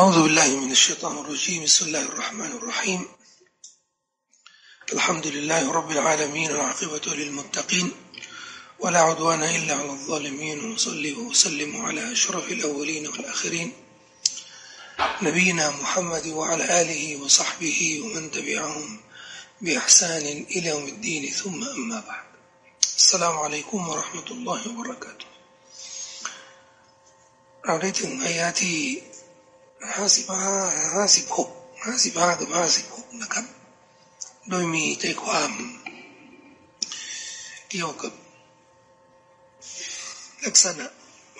أعوذ بالله من الشيطان الرجيم بسم الله الرحمن الرحيم الحمد لله رب العالمين والعاقبة للمتقين ولا عدوان إلا على الظالمين وصلي وسلم على أشرف الأولين والآخرين نبينا محمد وعلى آله وصحبه ومن تبعهم بإحسان إلى يوم الدين ثم أما بعد السلام عليكم ورحمة الله وبركاته เราได้ถึงอายะที่ ห้าสิบห้าห้าสิบหกห้าสิบห้ากับห้าสิบหกนะครับ โดยมีใจความเกี่ยวกับ ลักษณะ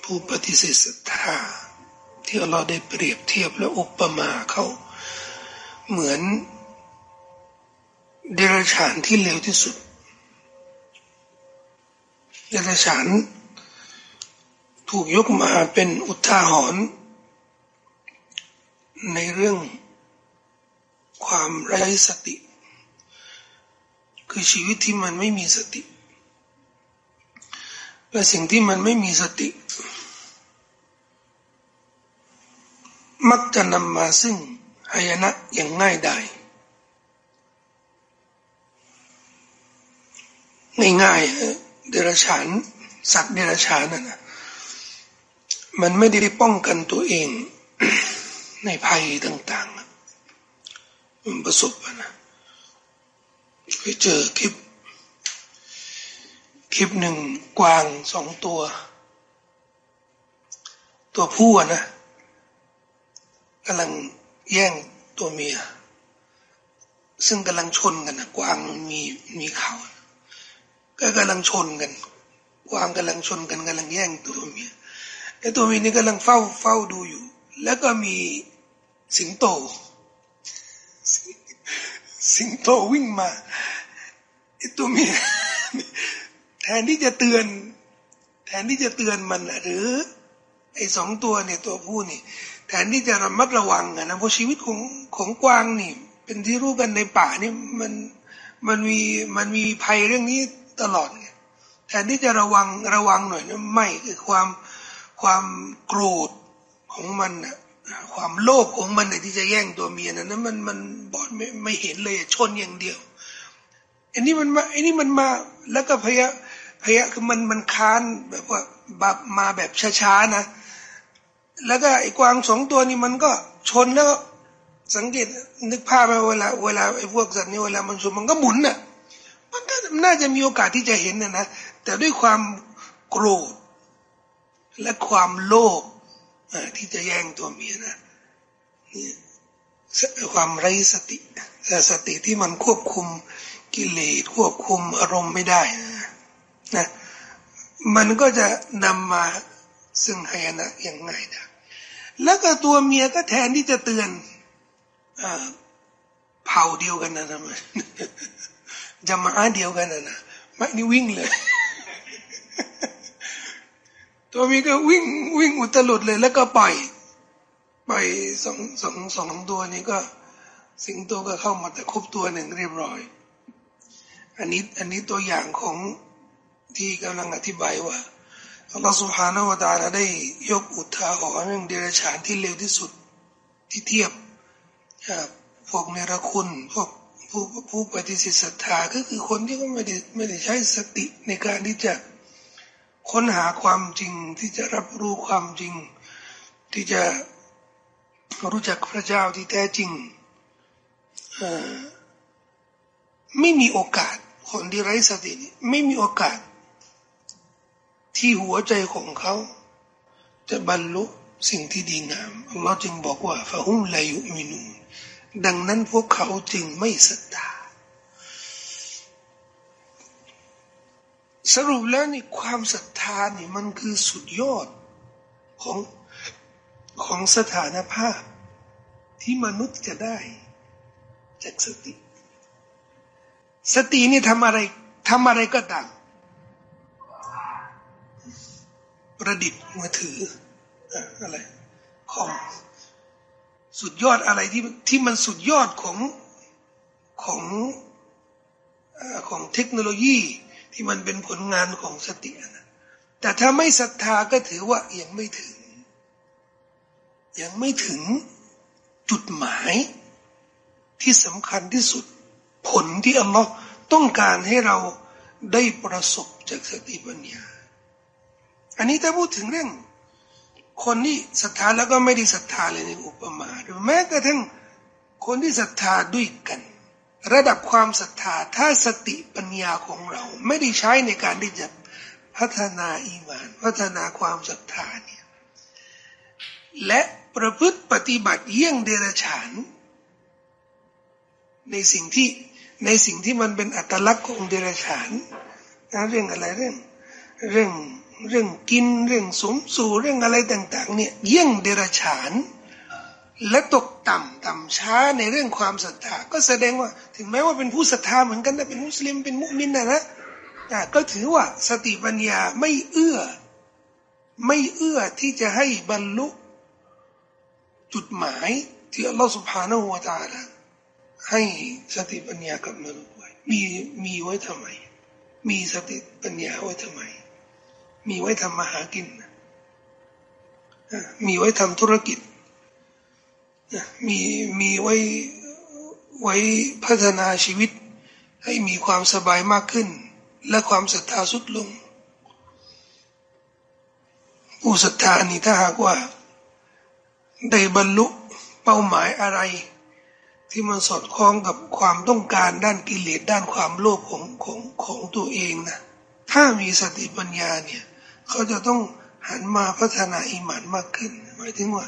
ผู้ปฏิเสธศรัทธาที่เราได้เปรียบเทียบและอุปมาเขาเหมือนเดรัจฉานที่เลวที่สุด เดรัจฉานถูกยกมาเป็นอุทาหรณ์ ในเรื่องความไร้สติ คือชีวิตที่มันไม่มีสติ และสิ่งที่มันไม่มีสติ มักจะนำมาซึ่งหายนะอย่างง่ายดายง่ายๆเดรัจฉานสัตว์เดรัจฉานนั่นนะมันไม่ได้ป้องกันตัวเอง ในภัยต่างๆ มันประสบนะไปเจอคลิป คลิปหนึ่งกวางสองตัว ตัวผู้นะกำลังแย่งตัวเมีย ซึ่งกำลังชนกันนะกวางมีมีเขาก็กำลังชนกันกวางกำลังชนกันกำลังแย่งตัวเมียไอ้ตัวเมียนี่กำลังเฝ้าเฝ้าดูอยู่ แล้วก็มี สิงโต สิงโตวิ่งมาไอ้ตัวเมียแทนที่จะเตือน แทนที่จะเตือนมันหรือไอ้สองตัวเนี่ยตัวผู้นี่ แทนที่จะระมัดระวังนะเพราะชีวิตของของกวางนี่ เป็นที่รู้กันในป่านี่มันมันมีมันมีภัยเรื่องนี้ตลอดไงแทนที่จะระวังระวังหน่อยนะไม่คือความความโกรธของมันนะ ความโลภของมันที่จะแย่งตัวเมียนั้นมันมันบอดไม่ไม่เห็นเลยชนอย่างเดียวอันนี้มันมาอันนี้มันมาแล้วก็พยะพยะคือมันมันค้านแบบว่าแบบมาแบบช้าๆนะ แล้วก็ไอ้กวางสองตัวนี้มันก็ชนแล้วสังเกตนึกภาพไปเวลาเวลาไอ้พวกสัตว์นี้เวลามันชนมันก็หมุนน่ะมันก็น่าจะมีโอกาสที่จะเห็นนะนะแต่ด้วยความโกรธและความโลภ ที่จะแย่งตัวเมียนะนี่ความไร้สติแต่สติที่มันควบคุมกิเลสควบคุมอารมณ์ไม่ได้นะนะมันก็จะนำมาซึ่งหายนะอย่างง่ายนะแล้วก็ตัวเมียก็แทนที่จะเตือนเผ่าเดียวกันนะนะมันจะมาเดียวกันนะนะไม่นี่วิ่งเลย ตัวมีก็วิ่งวิ่งอุตลุดเลย แล้วก็ปล่อยปล่อยสองสองสองตัวนี้ก็ สิงตัวก็เข้ามาแต่ครบตัวหนึ่งเรียบร้อย อันนี้อันนี้ตัวอย่างของที่กำลังอธิบายว่าอัลลอฮฺสุบฮานาวะตาลาได้ยกอุทาหรณ์เรื่องเดรัจฉานที่เลวที่สุดที่เทียบพวกเนรคุณพวกผู้ผู้ปฏิเสธศรัทธาก็คือคนที่ก็ไม่ได้ไม่ได้ใช้สติในการที่จะ ค้นหาความจริงที่จะรับรู้ความจริง ที่จะรู้จักพระเจ้าที่แท้จริงไม่มีโอกาสคนที่ไร้สติไม่มีโอกาส ที่หัวใจของเขา จะบรรลุสิ่งที่ดีงามอัลลอฮ์จึงบอกว่าฟะฮุมลายุมินูดังนั้นพวกเขาจึงไม่ศรัทธา สรุปแล้วนี่ความศรัทธานี่มันคือสุดยอดของของสถานภาพที่มนุษย์จะได้ จากสติ สตินี่ทำอะไรทำอะไรก็ตามประดิษฐ์มือถืออะไรคอมสุดยอดอะไรที่ที่มันสุดยอดของของของเทคโนโลยี ที่มันเป็นผลงานของสตินะแต่ถ้าไม่ศรัทธาก็ถือว่ายังไม่ถึง ยังไม่ถึงจุดหมายที่สำคัญที่สุด ผลที่อัลลอฮ์ต้องการให้เราได้ประสบจากสติปัญญา อันนี้ถ้าพูดถึงเรื่อง คนที่ศรัทธาแล้วก็ไม่ได้ศรัทธาเลยในอุปมาหรือแม้กระทั่งคนที่ศรัทธาด้วยกัน ระดับความศรัทธาถ้าสติปัญญาของเรา ไม่ได้ใช้ในการที่จะพัฒนาอีมาน พัฒนาความศรัทธาเนี่ยและประพฤติปฏิบัติเยี่ยงเดรัจฉาน ในสิ่งที่ในสิ่งที่มันเป็นอัตลักษณ์ของเดรัจฉานนะเรื่องอะไรเรื่องเรื่องเรื่องกินเรื่องสมสู่เรื่องอะไรต่าง ๆ เนี่ยเยี่ยงเดรัจฉาน และตกต่ำต่ำช้าในเรื่องความศรัทธาก็แสดงว่า ถึงแม้ว่าเป็นผู้ศรัทธาเหมือนกันนะเป็นมุสลิมเป็นมุสลิมนะนะก็ถือว่าสติปัญญาไม่เอื้อ ไม่เอื้อที่จะให้บรรลุจุดหมายที่อัลลอฮฺสุบฮานาหัวตาละให้สติปัญญากับมนุษย์ไว้มีมีไว้ทำไม มีสติปัญญาไว้ทำไม มีไว้ทำมาหากิน มีไว้ทำธุรกิจ มีมีไว้ไว้พัฒนาชีวิต ให้มีความสบายมากขึ้น และความศรัทธาสุดลง ผู้ศรัทธานี้ถ้าหากว่า ได้บรรลุเป้าหมายอะไร ที่มันสอดคล้องกับความต้องการด้านกิเลสด้านความโลภของของของตัวเองนะถ้ามีสติปัญญาเนี่ยเขาจะต้องหันมาพัฒนาอิมานมากขึ้น หมายถึงว่า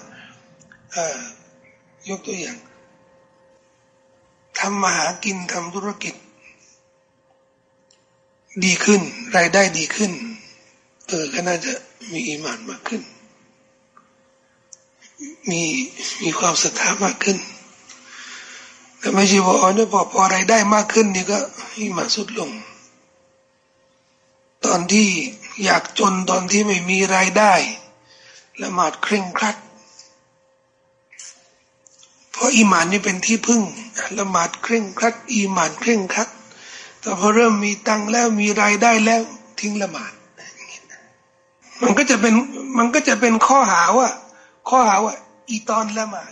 ยกตัวอย่างทำมาหากินทำธุรกิจ ดีขึ้น รายได้ดีขึ้น เออก็น่าจะมีอิมานมากขึ้น มีมีความศรัทธามากขึ้นแต่ไม่ใช่ว่าอ๋อเนี่ยพอพอรายได้มากขึ้นนี่ก็ให้มาสุดลง ตอนที่อยากจนตอนที่ไม่มีรายได้ละหมาดเคร่งครัด ราะอีหมานนี่เป็นที่พึ่งละหมาดเคร่งครัด อีหมานเคร่งครัด แต่พอเริ่มมีตังแล้วมีรายได้แล้วทิ้งละหมาดมันก็จะเป็นมันก็จะเป็นข้อหาว่า ข้อหาว่า อีตอนละหมาด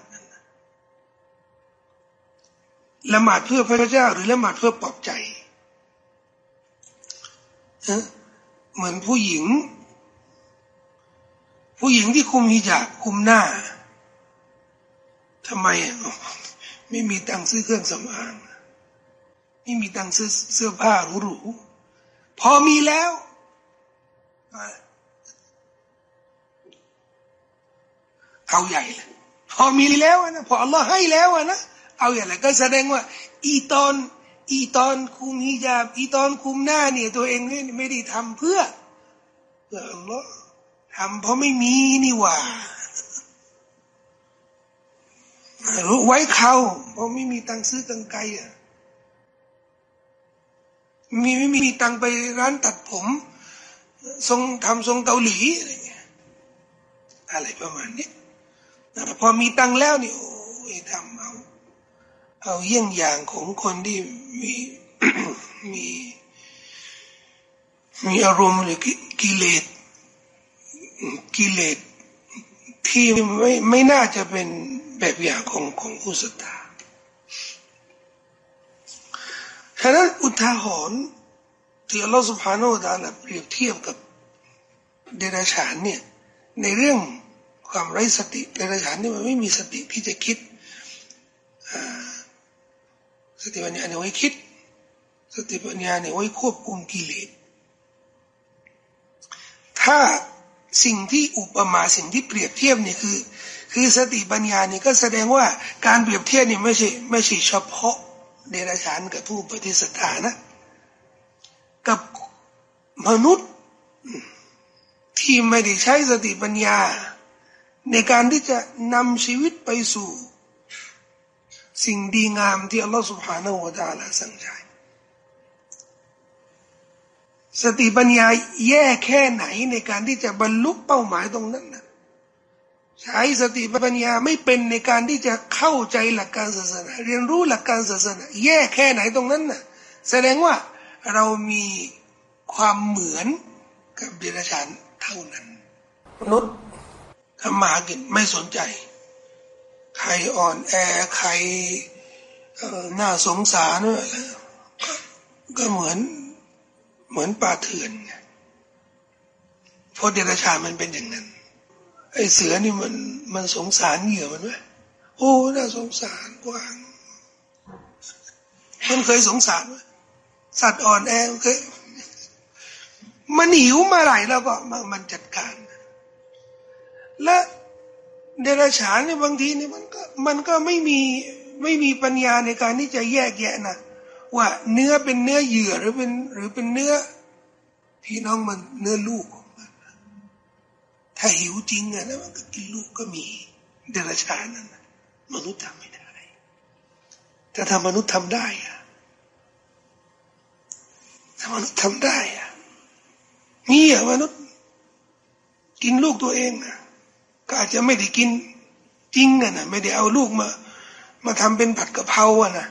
ละหมาดเพื่อพระเจ้า หรือละหมาดเพื่อปลอบใจเหมือนผู้หญิง ผู้หญิงที่คุมฮิญาบคุมหน้า ทำไมไม่มีตังค์ซื้อเครื่องสำอางไม่มีตังค์ซื้อเสื้อผ้าหรูๆพอมีแล้วเอาใหญ่เลยพอมีแล้วนะพออัลลอฮ์ให้แล้วนะเอาอย่างไรก็แสดงว่า อีตอน อีตอนคุมฮิญาบ อีตอนคุมหน้าเนี่ย ตัวเองไม่ได้ทำเพื่อเพื่ออัลลอฮ์ทำเพราะไม่มีนี่ว่า รู้ไว้เขาเพราะไม่มีตังซื้อตังไกอะมีไม่มีตังไปร้านตัดผม ทรงทำทรงเกาหลีอะไรเงี้ยอะไรประมาณนี้พอมีตังแล้วนี่โอ้ยทำเอา เอาเยี่ยงอย่างของคนที่มีมีมีอารมณ์หรือกิเลสกิเลสที่ไม่ไม่น่าจะเป็น แบบอย่างของของผู้ศรัทธาฉะนั้นอุทาหรณ์ที่อัลลอฮฺสุบฮานาอัลลเปรียบเทียบกับเดรัจฉานเนี่ยในเรื่องความไร้สติในระดับนี่มันไม่มีสติที่จะคิดสติปัญญาเนี่ยไว้คิด สติปัญญาเนี่ยไว้ควบคุมกิเลสถ้าสิ่งที่อุปมาสิ่งที่เปรียบเทียบเนี่ยคือ คือสติปัญญาเนี่ยก็แสดงว่าการเปรียบเทียบนี่ไม่ใช่ไม่ใช่เฉพาะเดรัจฉานกับผู้ปฏิสัทธานะ กับมนุษย์ที่ไม่ได้ใช้สติปัญญา ในการที่จะนำชีวิตไปสู่ สิ่งดีงามที่อัลลอฮฺสุบฮานาอูตาลาสั่งใช้สติปัญญาแย่แค่ไหนในการที่จะบรรลุเป้าหมายตรงนั้นนะ ใช้สติปัญญาไม่เป็นในการที่จะเข้าใจหลักการศาสนา เรียนรู้หลักการศาสนา แย่แค่ไหนตรงนั้นนะ่ะ แสดงว่าเรามีความเหมือนกับเดรัจฉานเท่านั้น มนุษย์ทำมากินไม่สนใจ ใครรอ่อนแอใครน่าสงสารก็เหมือนเหมือนป่าเถื่อนเพราะเดรัจฉานมันเป็นอย่างนั้น ไอ้เสือนี่มันมันสงสารเหยื่อมันไหมโอ้น่าสงสารกวางมันเคยสงสารไหมสัตว์อ่อนแอเคยมันหิวมาไหลแล้วก็มันจัดการ และเดรัจฉานเนี่ยบางทีเนี่ยมันก็มันก็ไม่มีไม่มีปัญญาในการที่จะแยกแยะนะว่าเนื้อเป็นเนื้อเหยื่อหรือเป็นหรือเป็นเนื้อพี่น้องมันเนื้อลูก ถ้าหิวจริงอะนะมันก็กินลูกก็มีเดรัจฉานนั่นมนุษย์ทำไม่ได้แต่ถ้ามนุษย์ทำได้อะถ้ามนุษย์ทำได้อะนี่อะมนุษย์ กินลูกตัวเองนะก็อาจจะไม่ได้กินจริงนะนะไม่ได้เอาลูกมา มาทำเป็นผัดกะเพราอะนะ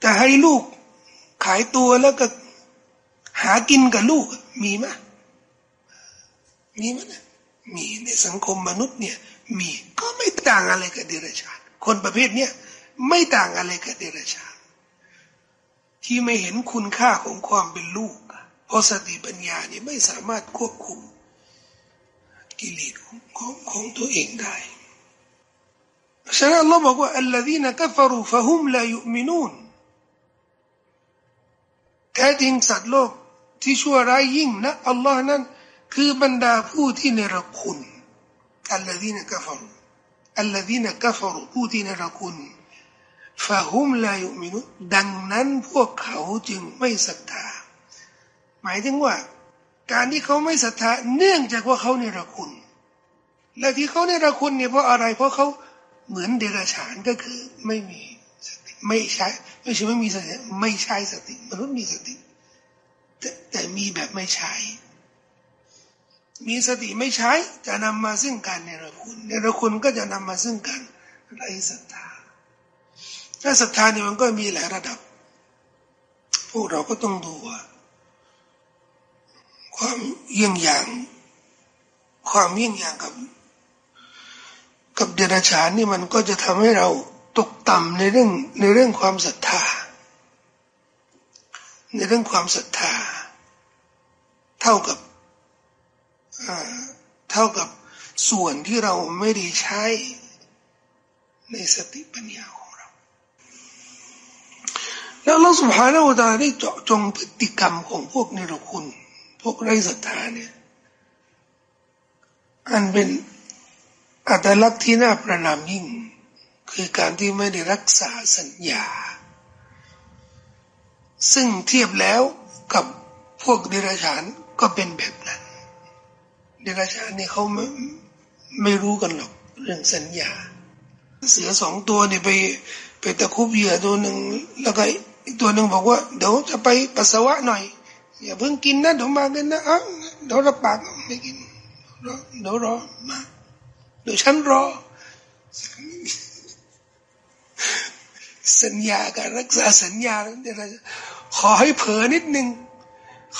แต่ให้ลูกขายตัวแล้วก็หากินกับลูกมีไหม มีไหมนะมีในสังคมมนุษย์เนี่ยมีก็ไม่ต่างอะไรกับเดรัจฉานคนประเภทเนี้ยไม่ต่างอะไรกับเดรัจฉานที่ไม่เห็นคุณค่าของความเป็นลูกเพราะสติปัญญาเนี่ยไม่สามารถควบคุมกิเลสของของของตัวเองได้ฉะนั้นอัลลอฮ์บอกว่า الذين كفروا فهم لا يؤمنون แท้จริงสัตว์โลกที่ชั่วร้ายยิ่งนะอัลลอฮ์นั้น คือบรรดาผู้ที่เนรคุณอัลลอฮีนกัฟรุอัลลอฮีนกัฟรุผู้ที่เนรคุณฟะฮุมลายุมินุดังนั้นพวกเขาจึงไม่ศรัทธา หมายถึงว่า การที่เขาไม่ศรัทธาเนื่องจากว่าเขาเนรคุณ และที่เขาเนรคุณเนี่ยเพราะอะไร เพราะเขาเหมือนเดรัจฉานก็คือไม่มีสติไม่ใช่ไม่ใช่ไม่มีสติไม่ใช่สติมนุษย์มีสติแต่แต่มีแบบไม่ใช้ มีสติไม่ใช้จะนำมาซึ่งการเนรคุณเนรคุณก็จะนำมาซึ่งการไร้ศรัทธาถ้าศรัทธาเนี่ยมันก็มีหลายระดับ พวกเราก็ต้องดูว่าความเยี่ยงอย่าง ความเยี่ยงอย่างกับ กับเดรัจฉานนี่มันก็จะทำให้เราตกต่ำในเรื่องในเรื่องความศรัทธา ในเรื่องความศรัทธา เท่ากับ เท่ากับส่วนที่เราไม่ได้ใช้ในสติปัญญาของเรา แล้วเราสุภาพเราได้เจาะจงพฤติกรรมของพวกนิรคุณ พวกไร้ศรัทธาเนี่ย อันเป็นอัตลักษณ์ที่น่าประนามยิ่ง คือการที่ไม่ได้รักษาสัญญา ซึ่งเทียบแล้วกับพวกเดรัจฉานก็เป็นแบบนั้น เดรัจฉานนี่เขาไม่ไม่รู้กันหรอกเรื่องสัญญา เสือสองตัวนี่ไปไปตะคุบเหยื่อตัวหนึ่งแล้วก็อีกตัวหนึ่งบอกว่าเดี๋ยวจะไปปัสสาวะหน่อยอย่าเพิ่งกินนะเดี๋ยวมากันนะอะเดี๋ยวรับปากไม่กินรอเดี๋ยวรอมาเดี๋ยวฉันรอ สัญญาการรักษาสัญญาเดี๋ยวขอให้เผลอนิดนึง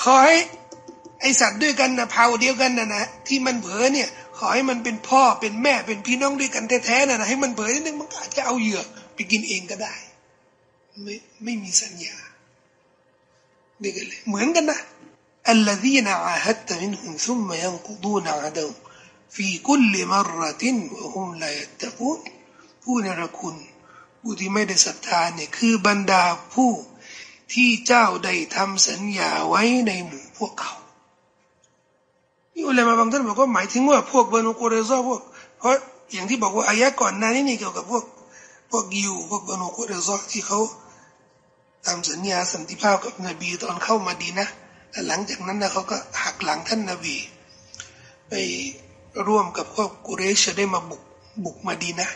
ขอให้ อสัตว์ด้วยกันนะเผ่าเดียวกันนะนะที่มันเผลอเนี่ย ขอให้มันเป็นพ่อเป็นแม่เป็นพี่น้องด้วยกันแท้ๆนะนะให้มันเผลอนิดนึงมันอาจจะเอาเหยื่อไปกินเองก็ได้ ไม่ไม่มีสัญญานี่กันเลยเหมือนกันนะ الذين عاهدت منهم ثم ينقضون عهدهم في كل مرة وهم لا يتقون ผู้นรคุณผู้ที่ไม่ได้ศรัทธาเนี่ยคือบรรดาผู้ที่เจ้าได้ทำสัญญาไว้ในหมู่พวกเขา นี่อุลามะบางท่านบอกว่าหมายถึงว่าพวกบานุกุเรซอพวก เพราะอย่างที่บอกว่าอายะก่อนหน้านี้นี่เกี่ยวกับพวก พวกยิวพวกบานุกุเรซอที่เขาทำสัญญาสันติภาพกับนบีตอนเข้ามาดีนะแต่หลังจากนั้นนะเขาก็หักหลังท่านนบี ไปร่วมกับพวกกุเรชได้มาบุกบุกมาดีนะ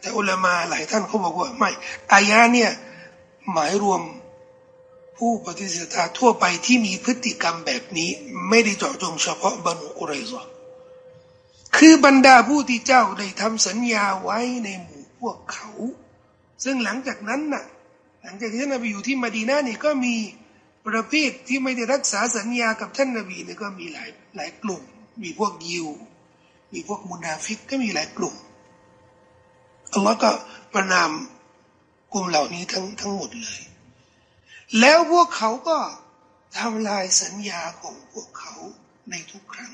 แต่อุลามาหลายท่านเขาบอกว่าไม่อายะเนี่ยหมายรวม ผู้ปฏิเสธทั่วไปที่มีพฤติกรรมแบบนี้ ไม่ได้เจาะจงเฉพาะบรรอุไรซอคือบรรดาผู้ที่เจ้าได้ทำสัญญาไว้ในหมู่พวกเขา ซึ่งหลังจากนั้นน่ะ หลังจากที่ท่านนบีอยู่ที่มาดีนาเนี่ยก็มีประเภทที่ไม่ได้รักษาสัญญากับท่านนบีเนี่ยก็มีหลายหลายกลุ่ม มีพวกยิว มีพวกมุนาฟิกก็มีหลายกลุ่มอัลลอฮ์ก็ประนามกลุ่มเหล่านี้ทั้งทั้งหมดเลย แล้วพวกเขาก็ทำลายสัญญาของพวกเขาในทุกครั้ง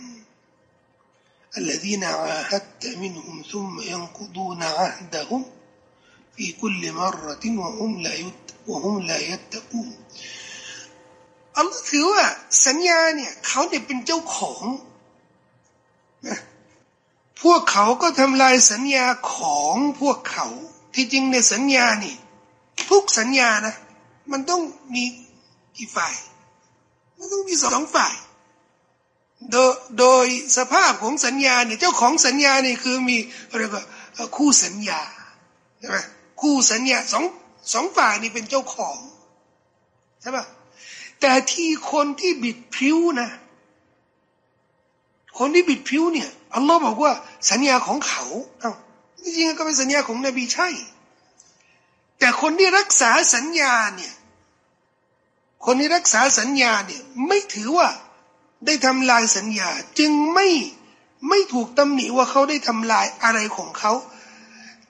الذين عاهدت منهم ثم ينقضون عهدهم في كل مرة وهم لا يت وهم لا يتقون อัลลอฮ์ถือว่าสัญญาเนี่ยเขาเนี่ยเป็นเจ้าของนะพวกเขาก็ทำลายสัญญาของพวกเขา ที่จริงในสัญญานี่ทุกสัญญานะ มันต้องมีกี่ฝ่าย มันต้องมีสองฝ่าย โดยโดยสภาพของสัญญาเนี่ยเจ้าของสัญญาเนี่ยคือมีเรียกว่าคู่สัญญาใช่ไหมคู่สัญญาสองสองฝ่ายนี่เป็นเจ้าของใช่ปะแต่ที่คนที่บิดผิวนะ คนที่บิดผิวเนี่ยอัลลอฮ์บอกว่าสัญญาของเขาเอ้าจริงๆก็เป็นสัญญาของนบีใช่ แต่คนที่รักษาสัญญาเนี่ย คนที่รักษาสัญญาเนี่ยไม่ถือว่าได้ทำลายสัญญาจึงไม่ไม่ถูกตำหนิว่าเขาได้ทำลายอะไรของเขา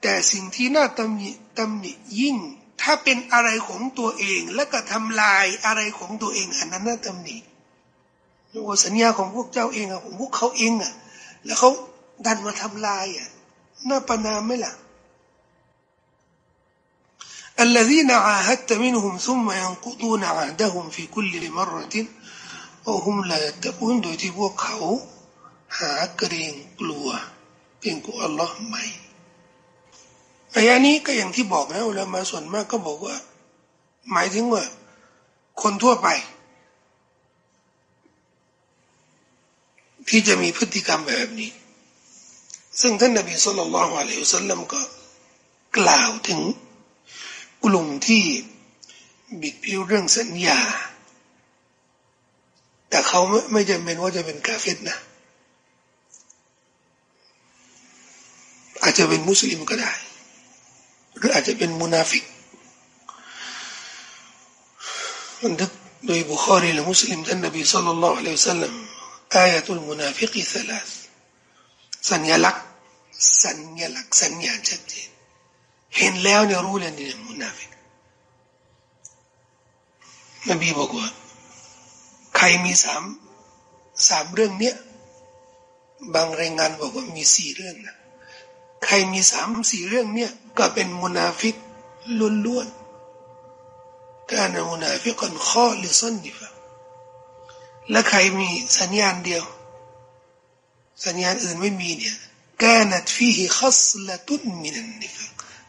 แต่สิ่งที่น่าตำหนิตำหนิยิ่ง ถ้าเป็นอะไรของตัวเองแล้วก็ทำลายอะไรของตัวเองอันนั้นน่าตำหนิว่าสัญญาของพวกเจ้าเองอะของพวกเขาเองอะแล้วเขาดันมาทำลายอะน่าประนามไหมล่ะ الذين عاهدت منهم ثم ينقضون عهدهم في كل مرة وهم لا يتقون โดยที่พวกเขาหาเกรงกลัวเกรงกลัวอัลลอฮ์ไม่อายะนี้ก็อย่างที่บอกนะอุลามาส่วนมากก็บอกว่า หมายถึงว่า คนทั่วไป ที่จะมีพฤติกรรมแบบนี้ ซึ่งท่านนบีสุลต่านละฮ์อะลัยฮิสัลลัมก็กล่าวถึง กลุ่มที่บิดพิ้วเรื่องสัญญา แต่เขาไม่ไม่จำเป็นว่าจะเป็นกาเฟตนะ อาจจะเป็นมุสลิมก็ได้ หรืออาจจะเป็นมุนาฟิกบันทึกโดยบุคอรีและมุสลิมท่านนบีصلى الله عليه وسلم آية المنافق ثلاث สัญลักษณ์สัญลักษณ์สัญญาชัดเจน เห็นแล้วเนี่ยรู้เลยนี่มุนาฟิกนบีบอกว่า ใครมีสามสามเรื่องเนี้ยบางรายงานบอกว่ามีสี่เรื่องนะใครมีสามสี่เรื่องเนี่ยก็เป็นมุนาฟิกล้วนๆการมุนาฟิกันข้อหรือส้นดีฟะและใครมีสัญญาณเดียว สัญญาณอื่นไม่มีเนี่ยกานัดฟีฮิขัสละตุนมินันนิฟะ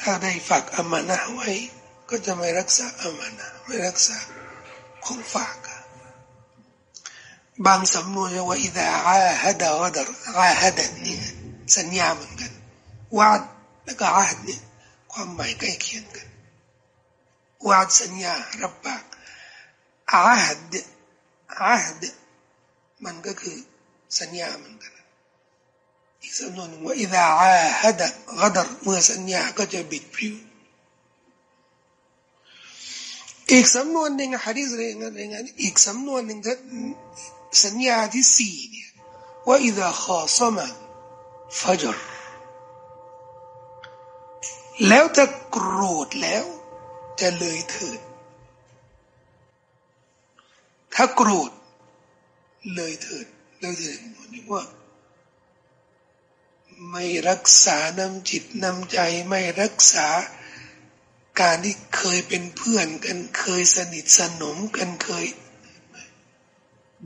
ถ้าได้ฝากอามานะไว้ ก็จะไม่รักษาอามานะไม่รักษาของฝาก บางสำนวนว่าอิดะอาฮัดะกดรอาฮันนี่สัญญาเหมือนกันวาดแล้วก็อาฮัดนี่ความหมายใกล้เคียงกันวาดสัญญารับปากอาฮัดอาฮัดมันก็คือสัญญาเหมือนกัน อีกสำนวนว่าอิดาอาฮัดกัดรเมื่อสัญญาก็จะบิดพิวอีกสำนวนหนึ่งฮะดีษเรื่องอะไรงี้ยอีกสำนวนหนึ่งสัญญาที่สี่เนี่ยว่าอิดาข้าสมาฟัจรแล้วจะโกรธแล้ว จะเลยเถิด ถ้าโกรธเลยเถิดเลยเถิดนี่ว่า ไม่รักษาน้ำจิตน้ำใจไม่รักษาการที่เคยเป็นเพื่อนกันเคยสนิทสนมกันเคย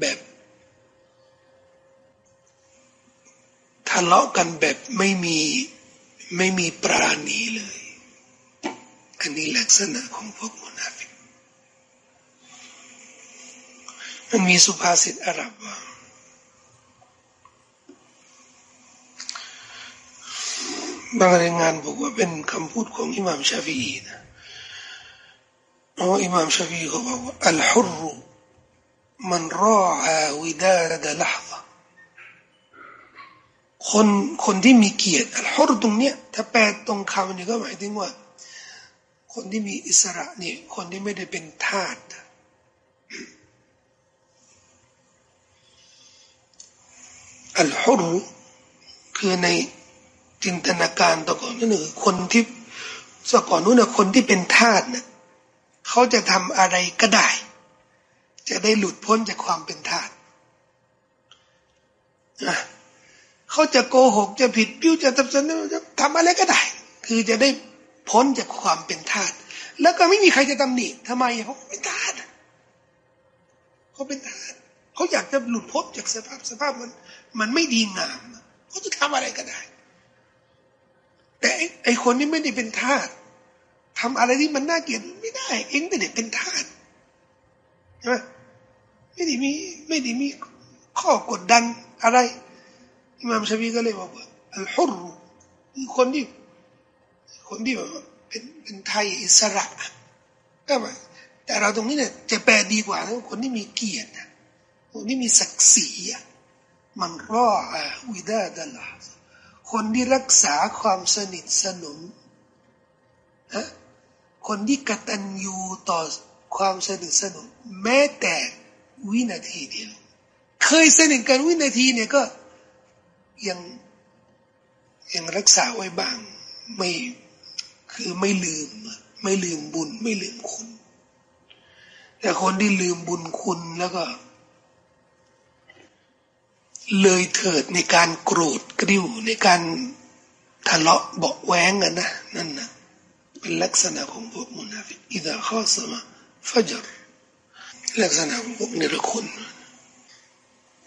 แบบทะเลาะกันแบบไม่มีไม่มีปราณีเลย อันนี้ลักษณะของพวกมุนาฟิกมันมีสุภาษิตอาหรับว่า บางรายงานบอกว่าเป็นคำพูดของอิหม่ามชาฟีอีนะเพราะอิหม่ามชาฟีเขาบอกว่าอัลฮุรุมันรออาวิดาดะลห์คนคนที่มีเกียรติอัลฮุรตรงเนี้ยถ้าแปลตรงคำนี้ก็หมายถึงว่า คนที่มีอิสระนี่คนที่ไม่ได้เป็นทาสอัลฮุรคือใน จินตนาการตะก่อนนั่นคือคนที่สก่อนนู้นนะคนที่เป็นทาสนะเขาจะทำอะไรก็ได้ จะได้หลุดพ้นจากความเป็นทาสนะเขาจะโกหกจะผิดพิ้วจะทำจะทำอะไรก็ได้ คือจะได้พ้นจากความเป็นทาสแล้วก็ไม่มีใครจะตำหนิทำไมเขาเป็นทาสเขาเป็นทาสเขาอยากจะหลุดพ้นจากสภาพสภาพมัน มันไม่ดีงามเขาจะทำอะไรก็ได้ แต่ไอคนนี้ไม่ได้เป็นทาสทำอะไรที่มันน่าเกลียดไม่ได้ เองไม่ได้เป็นทาสใช่ไหมไม่ได้มีไม่ได้มีข้อกดดันอะไรอิมามชาฟีก็เลยบอกว่าอัลฮุรคือคนที่ คนที่แบบเป็นเป็นไทยอิสระก็หมายแต่เราตรงนี้เนี่ยจะแปลดีกว่านะคนที่มีเกียรติคนที่มีศักดิ์ศรีมันรอวิดาดัลลา คนที่รักษาความสนิทสนมฮะคนที่กตัญญูต่อความสนิทสนมแม้แต่วินาทีเดียว เคยสนิทกันวินาทีเนี่ยก็ยังยังรักษาไว้บ้าง ไม่คือไม่ลืม ไม่ลืมบุญ ไม่ลืมคุณ แต่คนที่ลืมบุญคุณแล้วก็ เลยเถิดในการโกรธกริ้วในการทะเลาะเบาแหวงกันนะนั่นนะเป็นลักษณะของพวกมุนาฟิกอิดะข้อสมาฟัจรลักษณะของพวกนิรคุณ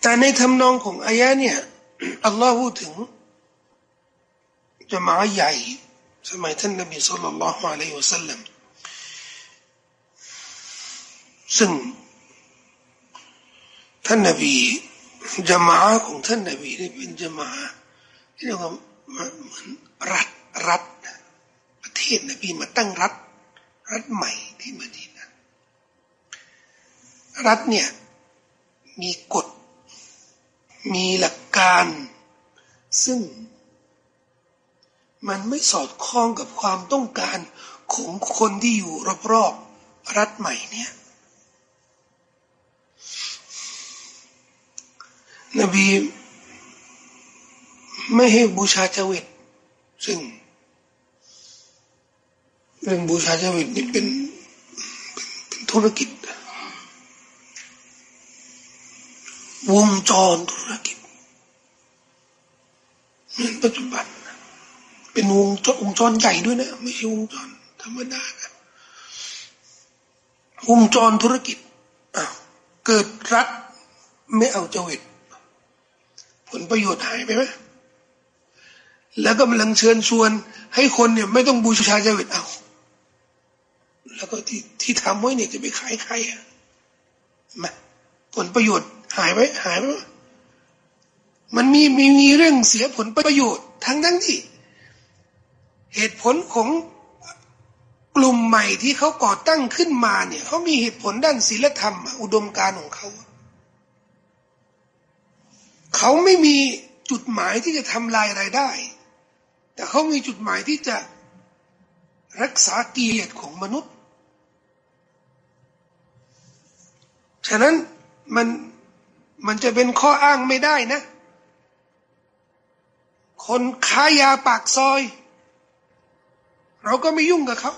แต่ในทำนองของอายะเนี่ยอัลลอฮ์พูดถึงจะมาใหญ่ สมัยท่านนบีสุลต่านละฮ์อะลัยฮิวสัลลัมซึ่งท่านนบี จมาของท่านนบีนี่เป็นจมาที่เรียกว่าเหมือนรัฐรัฐประเทศนบีมาตั้งรัฐ รัฐใหม่ที่มาดีนะรัฐเนี่ยมีกฎ มีหลักการ ซึ่ง มันไม่สอดคล้องกับความต้องการของคนที่อยู่รอบๆรัฐใหม่เนี่ย นบีไม่ให้บูชาเจวิต ซึ่ง เรื่องบูชาเจวิตนี่เป็นเป็นธุรกิจ วงจรธุรกิจเหมือนปัจจุบัน เป็นวงจรวงจรใหญ่ด้วยนะ ไม่ใช่วงจรธรรมดานะวงจรธุรกิจเกิดรัฐไม่เอาเจวิต ผลประโยชน์หายไปไหมแล้วก็กำลังเชิญชวน ให้คนเนี่ยไม่ต้องบูชาเจวิตเอา แล้วก็ที่ที่ทำไว้เนี่ยจะไปขายใครอะมาผลประโยชน์หายไปหายไปมันมีมีมีเรื่องเสียผลประโยชน์ทั้งทั้งที่ เหตุผลของกลุ่มใหม่ที่เขาก่อตั้งขึ้นมาเนี่ยเขามีเหตุผลด้านศีลธรรม อุดมการของเขา เขาไม่มีจุดหมายที่จะทำลายรายได้ แต่เขามีจุดหมายที่จะรักษาเกียรติของมนุษย์ ฉะนั้นมันมันจะเป็นข้ออ้างไม่ได้นะ คนค้ายาปากซอย เราก็ไม่ยุ่งกับเขา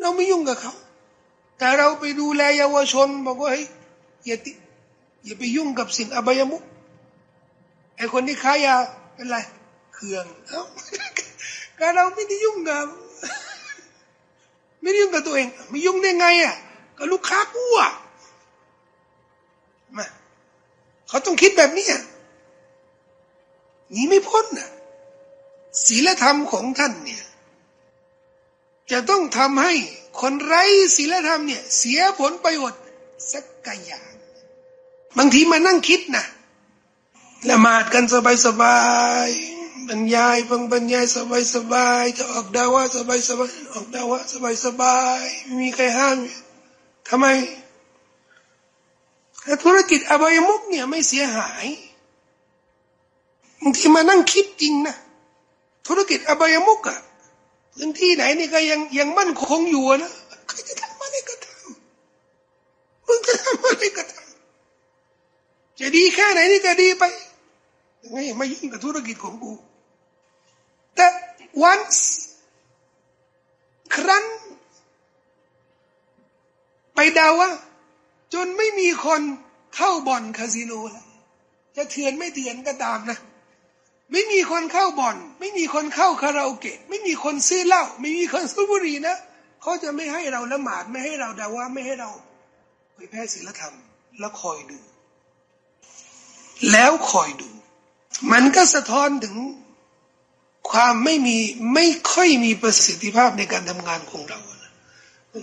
เราไม่ยุ่งกับเขา แต่เราไปดูแลเยาวชนบอกว่าเฮ้ยอย่าติ อย่าไปยุ่งกับสิ่งอบายมุกไอคนที่ค้ายาเป็นไรเคืองเอ้าการเราไม่ได้ยุ่งกับไม่ได้ยุ่งกับตัวเอง ไม่ยุ่งได้ไงอะก็ลูกค้ากูอะมาเขาต้องคิดแบบนี้หนีไม่พ้นนะศีลธรรมของท่านเนี่ย จะต้องทำให้คนไร้ศีลธรรมเนี่ย เสียผลประโยชน์สักกอย่าง บางทีมานั่งคิดนะละหมาดกันสบายๆบรรยายฟังบรรยายสบายสบายจะออกดาวะสบายสบายออกดาวะสบายสบายไม่มีใครห้ามทำไมธุรกิจอบายมุกเนี่ยไม่เสียหายบางทีมานั่งคิดจริงนะธุรกิจอบายมุกอะพื้นที่ไหนนี่ก็ยังยังมั่นคงอยู่นะ จะดีแค่ไหนนี่ก็ดีไปไม่ไม่ยุ่งกับธุรกิจของกู แต่ once ครั้นไปดาวว่าจนไม่มีคนเข้าบ่อนคาสิโนแล้วจะเถื่อนไม่เถือนก็ตามนะ ไม่มีคนเข้าบ่อน ไม่มีคนเข้าคาราโอเกะ ไม่มีคนซื้อเหล้าไม่มีคนสูบบุหรี่นะเขาจะไม่ให้เราละหมาดไม่ให้เราดาว่าไม่ให้เราไปแพ้ศีลธรรม แล้วคอยดู แล้วคอยดู มันก็สะท้อนถึงความไม่มีไม่ค่อยมีประสิทธิภาพในการทำงานของเรา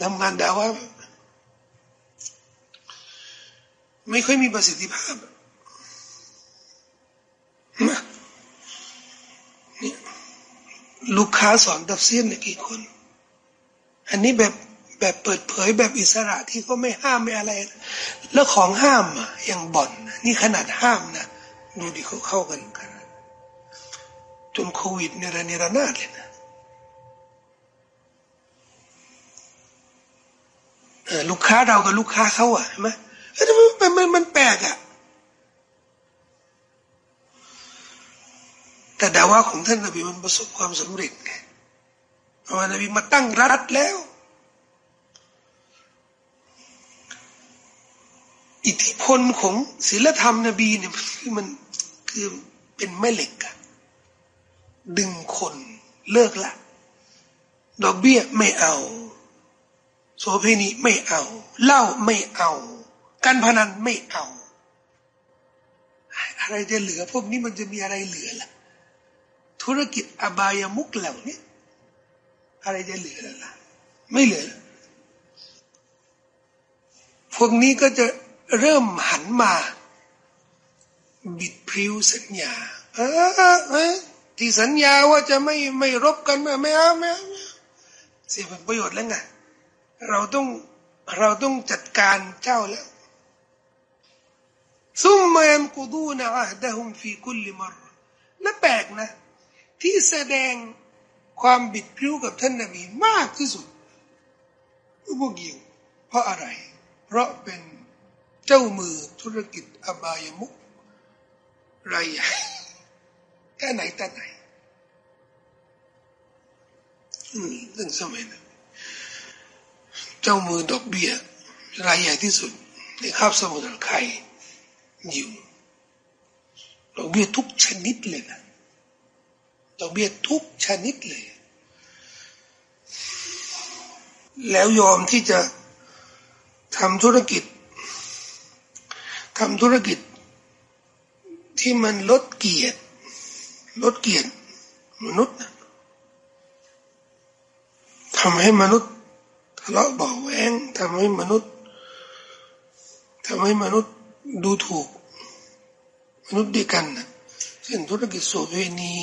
ทำงานดาว่า ไม่ค่อยมีประสิทธิภาพลูกค้าสอนตัฟซีนเนี่ยกี่คน อันนี้แบบ แบบเปิดเผยแบบอิสระที่เขาไม่ห้ามไม่อะไร แล้วของห้ามอะอย่างบ่อน นี่ขนาดห้ามนะดูดิเขาเข้ากันกันจนโควิดเนี่ยรเนรนาดเลยนะลูกค้าเรากับลูกค้าเขาอะใช่ไหมมันมันมันแปลกอะแต่ดาว่าของท่านนบีมันประสบความสำเร็จไงพราะว่านบีมาตั้งรัฐแล้ว อิทธิพลของศีลธรรมนบีเนี่ยคือมันคือเป็นแม่เหล็กอะดึงคนเลิกละ ดอกเบี้ยไม่เอา โสเภณีไม่เอา เหล้าไม่เอา การพนันไม่เอา อะไรจะเหลือพวกนี้มันจะมีอะไรเหลือล่ะ ธุรกิจอบายมุกเหล่านี้อะไรจะเหลือล่ะ ไม่เหลือ พวกนี้ก็จะ เริ่มหันมา บิดพริ้วสัญญาเออเออที่สัญญาว่าจะไม่ไม่รบกันไม่ไม่เอาไม่เอาเสียผลประโยชน์แล้วไงเราต้องเราต้องจัดการเจ้าแล้วซุมมายันกุดูนอาดะฮุมฟีคุลิมรและแปลกนะ ที่แสดงความบิดพริ้วกับท่านนบีมากที่สุดพวกยิวเพราะอะไร เพราะเป็น จ้ามือธุรกิจอบายมุกรายใหญ่แค่ไหนแต่ไหนอืมตั้งสมัยนั้นเจ้ามือดอกเบี้ยรายใหญ่ที่สุด ในคาบสมุทรไคอยู่ดอกเบี้ยทุกชนิดเลยนะดอกเบี้ยทุกชนิดเลย แล้วยอมที่จะทำธุรกิจ ทำธุรกิจ ที่มันลดเกียรติลดเกียรติมนุษย์ทำให้มนุษย์ทะเลาะเบาแวงทำให้มนุษย์ทำให้มนุษย์ดูถูก มนุษย์ด้วยกันเช่นธุรกิจโสเภณี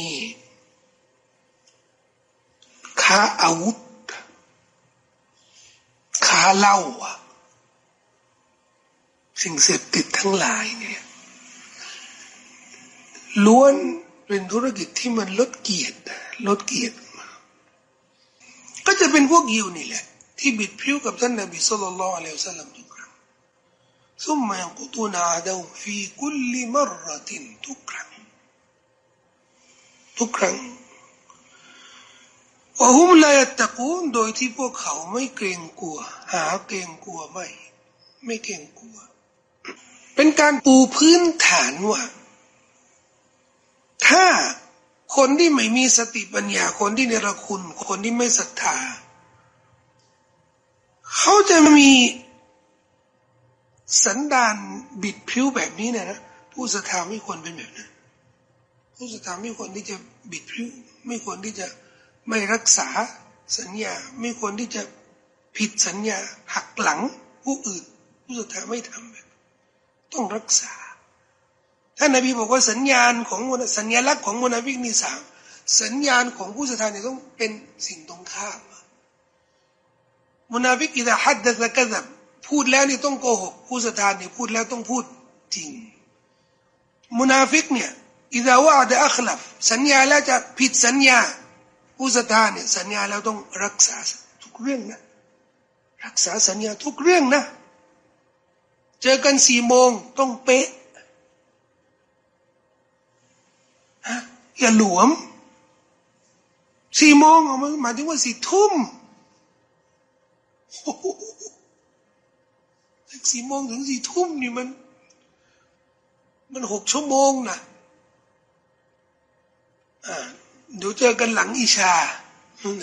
ค้าอาวุธค้าเหล้า สิ่งเสพติดทั้งหลายเนี่ยล้วนเป็นธุรกิจที่มันลดเกียรติลดเกียรติก็จะเป็นพวกยิวนี่แหละ ที่บิดพิ้วกับท่านนบีสุลต่านอะลวซาลัมทุกครั้งซุ่มมายังกุตูนาดาฟีกุลลิมรรตินทุกครั้งทุกครั้งว่าหุมลายตะกูนโดยที่พวกเขาไม่เกรงกลัว หาเกรงกลัวไม่ ไม่เกรงกลัว เป็นการปูพื้นฐานว่า ถ้าคนที่ไม่มีสติปัญญา คนที่เนรคุณ คนที่ไม่ศรัทธา เขาจะมีสันดานบิดผิวแบบนี้เนี่ยนะผู้ศรัทธาไม่ควรเป็นแบบนั้นผู้ศรัทธาไม่ควรที่จะบิดผิว ไม่ควรที่จะไม่รักษาสัญญา ไม่ควรที่จะผิดสัญญาหักหลังผู้อื่น ผู้ศรัทธาไม่ทำแบบ ต้องรักษาท่านนบีบอกว่าสัญญาณของสัญลักษณ์ของมุนาฟิกนี่สามสัญญาณของผู้ศรัทธาเนี่ยต้องเป็นสิ่งตรงข้ามมุนาฟิกإذا حدث كذب พูดแล้วนี่ต้องโกหกผู้ศรัทธาเนี่ยพูดแล้วต้องพูดจริงมุนาฟิกเนี่ยإذا وعد أخلف สัญญาแล้วจะผิดสัญญาผู้ศรัทธาเนี่ยสัญญาแล้วต้องรักษาทุกเรื่องนะรักษาสัญญาทุกเรื่องนะ เจอกันสี่โมงต้องเป๊ะอย่าหลวมสี่โมงหมายถึงว่าสี่ทุ่มสี่โมงถึงสี่ทุ่มนี่มัน มันหกชั่วโมงนะอ่าเดี๋ยวเจอกันหลังอิชา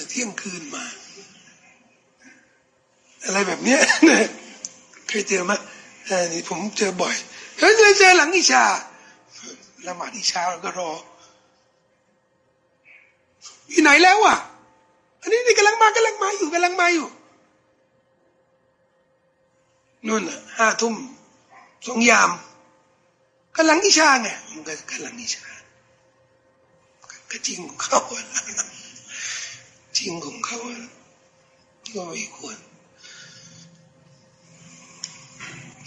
เที่ยงคืนมา อะไรแบบเนี้ยเคยเจอไหม อันนี้ผมเจอบ่อยเคยเจอเจอหลังอิชาละหมาดอิชาก็รออยู่ไหนแล้วอะ อันนี้นี่กำลังมากำลังมาอยู่กำลังมาอยู่นู่นอะห้าทุ่มสองยามกำลังอิชาไงมันก็กำลังอิชาก็จริงของเขาจริงของเขาก็ไม่ควร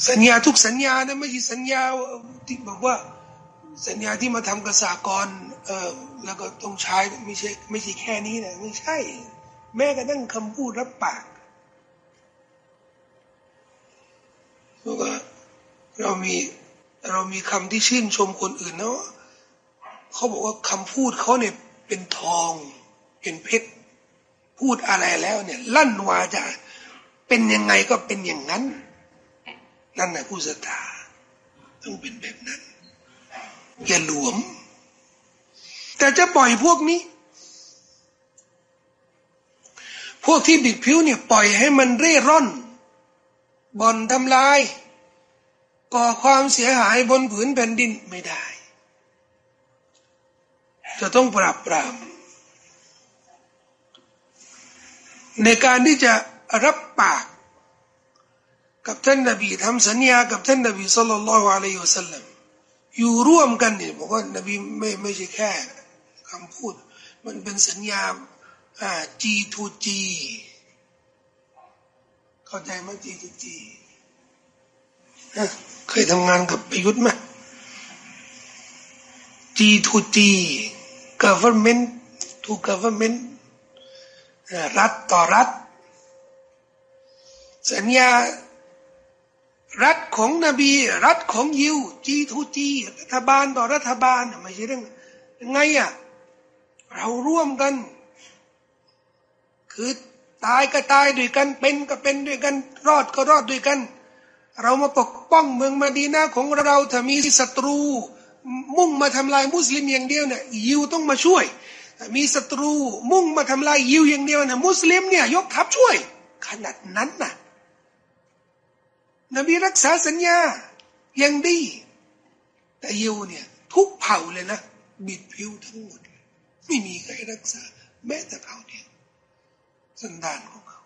สัญญาทุกสัญญานะไม่ใช่สัญญาที่บอกว่า สัญญาที่มาทำกษากรเออแล้วก็ต้องใช้ไม่ใช่ไม่ใช่แค่นี้นะไม่ใช่ แม้กระทั่งคำพูดรับปากเพราะว่าเรามีเรามีคำที่ชื่นชมคนอื่นเนาะเขาบอกว่าคำพูดเขาเนี่ยเป็นทองเป็นเพชรพูดอะไรแล้วเนี่ยลั่นวาจะเป็นยังไงก็เป็นอย่างนั้น นั่นแหละผู้ศรัทธาต้องเป็นแบบนั้น อย่าหลวม แต่จะปล่อยพวกนี้ พวกที่บิดผิวเนี่ยปล่อยให้มันเร่ร่อนบ่อนทำลาย ก่อความเสียหายบนผืนแผ่นดินไม่ได้ จะต้องปราบปราม ในการที่จะรับปาก กับท่านนบีทำสัญญากับท่านนบีสุลต่านละฮ์อะลัยฮิวสัลลัมอยู่ร่วมกันเนี่ยบอกว่านบีไม่ไม่ใช่แค่คำพูด มันเป็นสัญญาอ่า G2G เข้าใจไหม G2G เคยทำงานกับประยุทธ์ไหม G2G government to government รัฐต่อรัฐ สัญญา รัฐของนบี รัฐของยิวจีทูจีรัฐบาลต่อรัฐบาลไม่ใช่เรื่องไงอะเราร่วมกัน คือตายก็ตายด้วยกันเป็นก็เป็นด้วยกัน รอดก็รอดด้วยกัน เรามาปกป้องเมืองมาดีนาของเราถ้ามีศัตรู มุ่งมาทำลายมุสลิมอย่างเดียวเนี่ยยิวต้องมาช่วย มีศัตรูมุ่งมาทำลายยิวอย่างเดียวนะมุสลิมเนี่ยยกทัพช่วย ขนาดนั้นน่ะ นบีรักษาสัญญายังดี แต่ยิวเนี่ย ทุกเผ่าเลยนะ บิดพลิ้วทั้งหมด ไม่มีใครรักษา แม้แต่เผ่าเดียวสันดานของเขา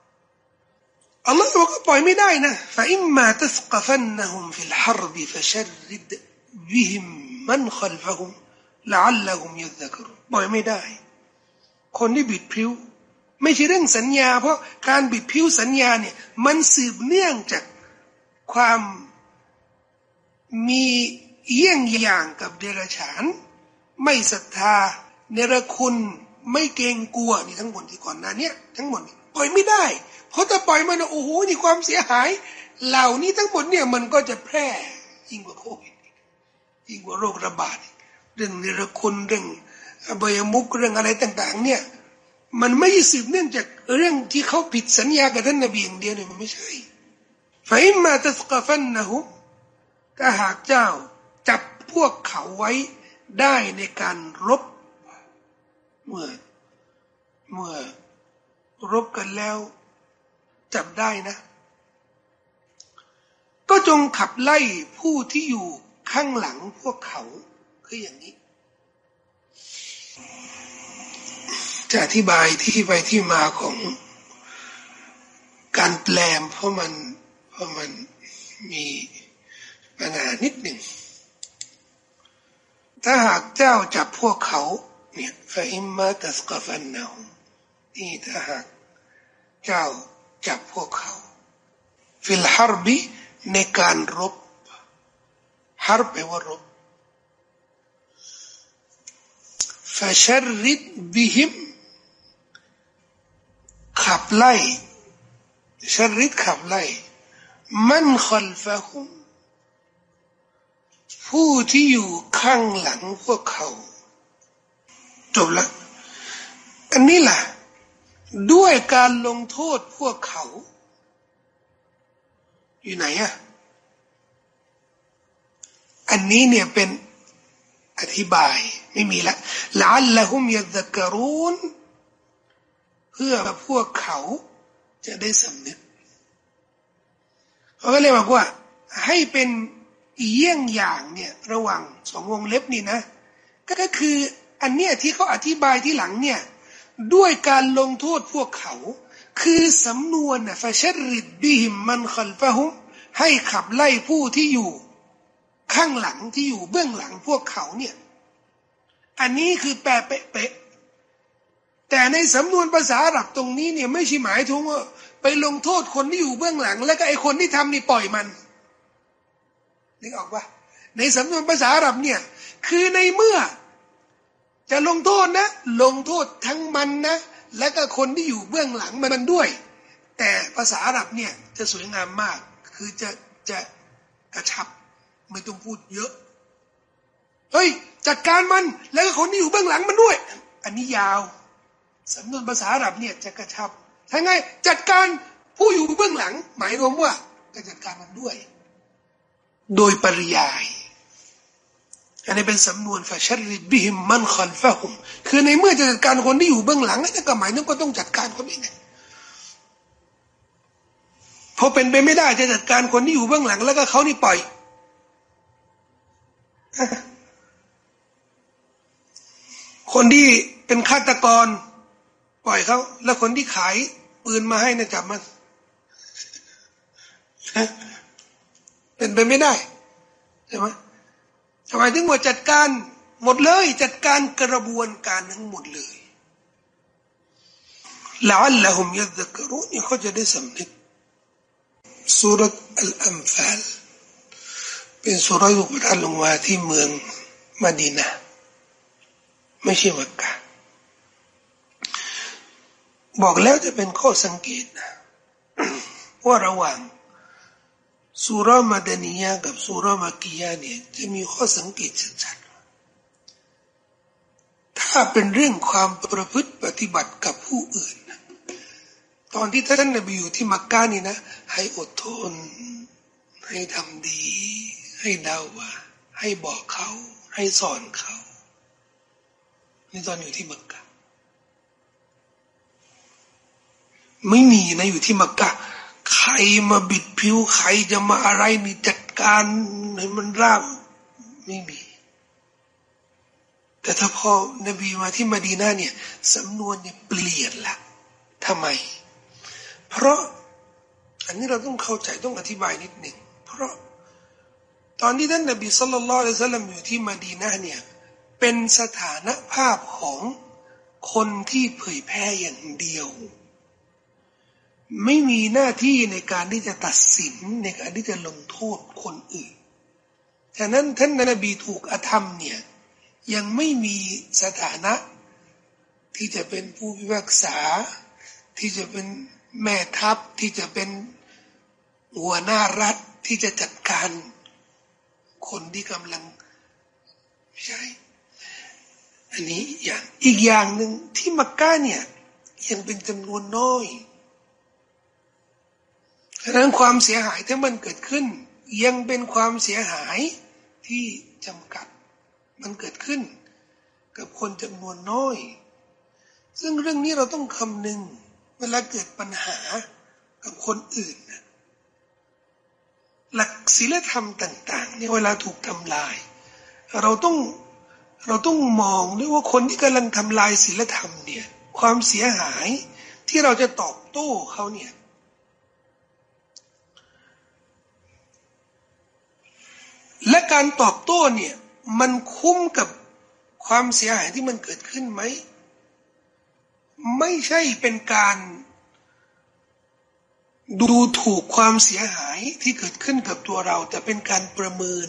อัลลอฮ์บอกก็ปล่อยไม่ได้นะفإما تثقفنهم في الحرب فشرد بهم من خلفهم لعلهم يذكرونปล่อยไม่ได้ คนที่บิดพลิ้วไม่ใช่เรื่องสัญญา เพราะการบิดพลิ้วสัญญาเนี่ย มันสืบเนื่องจาก ความมีเยี่ยงอย่างกับเดรัจฉาน ไม่ศรัทธาเนรคุณไม่เกรงกลัวนี่ทั้งหมดที่ก่อนหน้านี้ทั้งหมดปล่อยไม่ได้ เพราะถ้าปล่อยมันโอ้โหนี่ความเสียหาย เหล่านี้ทั้งหมดเนี่ยมันก็จะแพร่ยิ่งกว่าโควิดยิ่งกว่าโรคระบาดเรื่องเนรคุณเรื่องอบายมุกเรื่องอะไรต่าง ๆ เนี่ย มันไม่สืบเนื่องจากเรื่องที่เขาผิดสัญญากับท่านนบีอย่างเดียวเนี่ยมันไม่ใช่ ฝ่ายมาตัสกฟันนะฮุถ้าหากเจ้าจับพวกเขาไว้ได้ในการรบ เมื่อ เมื่อรบกันแล้ว จับได้นะ ก็จงขับไล่ผู้ที่อยู่ข้างหลังพวกเขาคืออย่างนี้ จะอธิบายที่ไปที่มาของการแปลเพราะมัน เพราะมันมีปัญหานิดหนึ่ง ถ้าหากเจ้าจับพวกเขาเนี่ยفإما تثقفنهمนี่ถ้าหากเจ้าจับพวกเขา في الحربในการรบฮาร์บแปลว่ารบฟาชริดบิฮิมขับไล่ชริดขับไล่ มันขลฟะฮุมผู้ที่อยู่ข้างหลังพวกเขา จบละอันนี้แหละด้วยการลงโทษพวกเขา อยู่ไหนอะอันนี้เนี่ยเป็นอธิบายไม่มีละลัลละหุมยัดกรูนเพื่อพวกเขาจะได้สำนึก เขาก็เลยบอกว่า ให้เป็นเยี่ยงอย่างเนี่ยระหว่างสองวงเล็บนี่นะ ก็คืออันเนี้ยที่เขาอธิบายที่หลังเนี่ยด้วยการลงโทษพวกเขา คือสำนวนนะฟาชริดบิหิมมันขัลฟะฮุมให้ขับไล่ผู้ที่อยู่ข้างหลังที่อยู่เบื้องหลังพวกเขาเนี่ย อันนี้คือแปลเป๊ะแต่ในสำนวนภาษาอาหรับตรงนี้เนี่ยไม่ใช่หมายถึงว่า ไปลงโทษคนที่อยู่เบื้องหลัง แล้วก็ไอคนที่ทำนี่ปล่อยมันนึกออกปะในสำนวนภาษาอาหรับเนี่ย คือในเมื่อ จะลงโทษนะ ลงโทษทั้งมันนะ และก็คนที่อยู่เบื้องหลังมันด้วย แต่ภาษาอาหรับเนี่ยจะสวยงามมาก คือจะจะกระชับไม่ต้องพูดเยอะ เฮ้ย จัดการมันแล้วก็คนที่อยู่เบื้องหลังมันด้วย อันนี้ยาวสำนวนภาษาอาหรับเนี่ยจะกระชับ ถ้าไงจัดการผู้อยู่เบื้องหลัง หมายรวมว่าก็จัดการมันด้วย โดยปริยาย อันนี้เป็นสำนวนฟาชริดบิหิมมันคอนฟะฮุมคือในเมื่อจะจัดการคนที่อยู่เบื้องหลังนั่นก็หมายถึงก็ต้องจัดการคนนี้ไงพอเป็นไปไม่ได้จะจัดการคนที่อยู่เบื้องหลัง แล้วก็เขานี่ปล่อยคนที่เป็นฆาตกร ปล่อยเขา แล้วคนที่ขาย ปืนมาให้นะจับมันเป็นไปไม่ได้ใช่ไหมทำไมถึงหมดจัดการหมดเลยจัดการกระบวนการทั้งหมดเลยละอัลละหุมยัดกรุนี่เขาจะได้สำนึกสุรษอัลอัมฟาลเป็นสุรยุประทานลงมาที่เมืองมาดีนาไม่ใช่มักกะ บอกแล้วจะเป็นข้อสังเกตนะว่าระหว่างสุรามาดานียกับสุรามากียเนี่ยจะมีข้อสังเกตชัดๆ ถ้าเป็นเรื่องความประพฤติปฏิบัติกับผู้อื่น ตอนที่ท่านนบีอยู่ที่มักกะนี่นะ ให้อดทน ให้ทำดี ให้ดาว่า ให้บอกเขา ให้สอนเขา นี่ตอนอยู่ที่มักกะ ไม่มีนะอยู่ที่มักกะ ใครมาบิดผิวใครจะมาอะไรนี่จัดการให้มันราบไม่มี แต่ถ้าพอนบีมาที่มาดีนาเนี่ยสำนวนเนี่ยเปลี่ยนละทำไม เพราะอันนี้เราต้องเข้าใจต้องอธิบายนิดหนึ่งเพราะ ตอนที่ท่านนบีสุลต่านละสัลลัมอยู่ที่มาดีนาเนี่ยเป็นสถานภาพของคนที่เผยแพร่อย่างเดียว ไม่มีหน้าที่ในการที่จะตัดสินในการที่จะลงโทษคนอื่น ฉะนั้นท่านนบีถูกอธรรมเนี่ยยังไม่มีสถานะ ที่จะเป็นผู้พิพากษา ที่จะเป็นแม่ทัพที่จะเป็นหัวหน้ารัฐที่จะจัดการคนที่กำลังไม่ใช่ อันนี้อย่างอีกอย่างหนึ่งที่มักกะเนี่ยยังเป็นจำนวนน้อย ฉะนั้นความเสียหายที่มันเกิดขึ้น ยังเป็นความเสียหายที่จำกัด มันเกิดขึ้น กับคนจำนวนน้อย ซึ่งเรื่องนี้เราต้องคำนึงเวลาเกิดปัญหากับคนอื่นหลักศีลธรรมต่างๆเนี่ยเวลาถูกทำลาย เราต้องเราต้องมองด้วยว่าคนที่กำลังทำลายศีลธรรมเนี่ยความเสียหายที่เราจะตอบโต้เขาเนี่ย และการตอบโต้เนี่ยมันคุ้มกับความเสียหายที่มันเกิดขึ้นไหม ไม่ใช่เป็นการดูถูกความเสียหายที่เกิดขึ้นกับตัวเรา แต่เป็นการประเมิน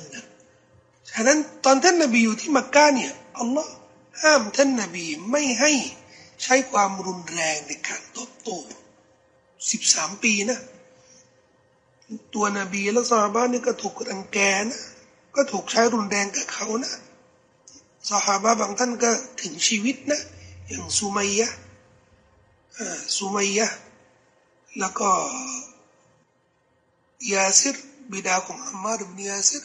ฉะนั้นตอนท่านนาบีอยู่ที่มักกะเนี่ยอัลลอฮ์ห้ามท่านนาบีไม่ให้ใช้ความรุนแรงในการตอบโต้สิบสามปีนะ ตัวนบีและซาบานี่ก็ถูกรังแกนะ ก็ถูกใช้รุนแรงกับเขานะซาฮาบะบางท่านก็ถึงชีวิตนะ อย่างสุมัยยะสุมัยยะแล้วก็ยาซิรบิดาของอัมมาร์บินยาซิร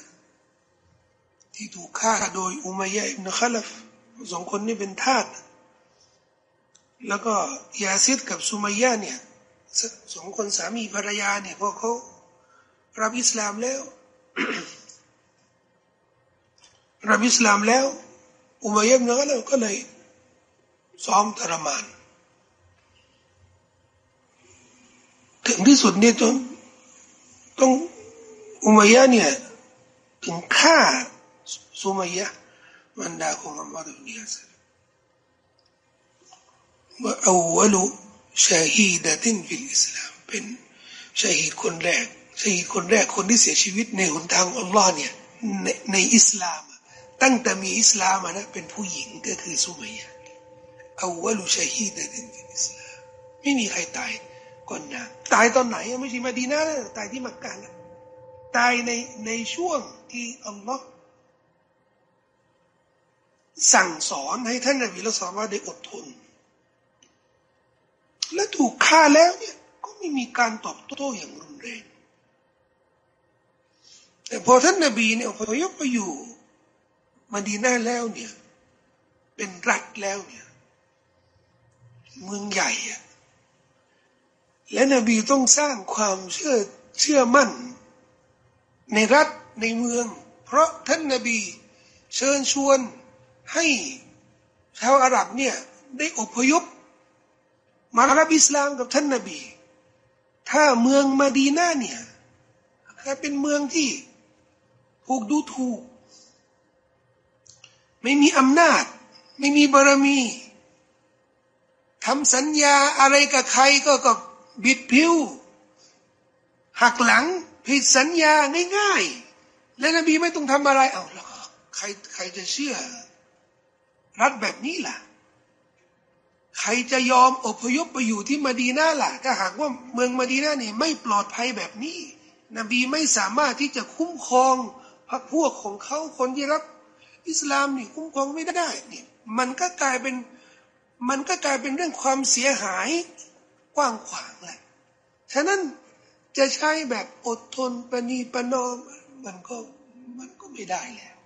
ที่ถูกฆ่าโดยอุมัยยะอิบนขลัฟสองคนนี้เป็นทาสแล้วก็ยาซิดกับสุมัยยะเนี่ยสองคนสามีภรรยาเนี่ยพอเขารับอิสลามแล้ว รับอิสลามแล้ว อุมัยยะอิบนขลัฟก็เลยซ้อมทรมาน ถึงที่สุดเนี่ยต้องต้องอุมัยะเนี่ยถึงฆ่าสุมัยยะมารดาของอัมมารุบินยาสิรว่าأول شهيدة في الإسلامเป็นชาฮีดคนแรกชาฮีดคนแรกคนที่เสียชีวิตในหนทางอัลลอฮ์เนี่ยในในอิสลาม ตั้งแต่มีอิสลามนะเป็นผู้หญิงก็คือสุมัยยะอวลุชาฮีดะตินอิสลามไม่มีใครตายก่อนนะตายตอนไหนไม่ใช่มาดีนะตายที่มักกะนะตายในในช่วงที่อัลลอฮ์สั่งสอนให้ท่านนบีละสอนว่าได้อดทน และถูกฆ่าแล้วเนี่ยก็ไม่มีการตอบโต้อย่างรุนแรงแต่พอท่านนบีเนี่ยพอยกไปอยู่ มาดีน่าแล้วเนี่ย เป็นรัฐแล้วเนี่ย เมืองใหญ่อะและนบีต้องสร้างความเชื่อเชื่อมั่น ในรัฐในเมือง เพราะท่านนบีเชิญชวนให้ชาวอาหรับเนี่ยได้อพยพมารับอิสลามกับท่านนาบี ถ้าเมืองมาดีน่าเนี่ยถ้าเป็นเมืองที่ถูกดูถูก ไม่มีอำนาจ ไม่มีบารมีทำสัญญาอะไรกับใครก็กับบิดผิวหักหลังผิดสัญญาง่ายๆ และนบีไม่ต้องทำอะไร เอาใครใครจะเชื่อ รัฐแบบนี้ล่ะ ใครจะยอมอพยพไปอยู่ที่มาดีนาล่ะ ถ้าหากว่าเมืองมาดีนาเนี่ยไม่ปลอดภัยแบบนี้ นบีไม่สามารถที่จะคุ้มครองพรรคพวกของเขาคนที่รับ อิสลามนี่คุ้มครองไม่ได้เนี่ยมันก็กลายเป็นมันก็กลายเป็นเรื่องความเสียหายกว้างขวางแหละฉะนั้นจะใช้แบบอดทนปณีประนอมมันก็มันก็ไม่ได้แล้ว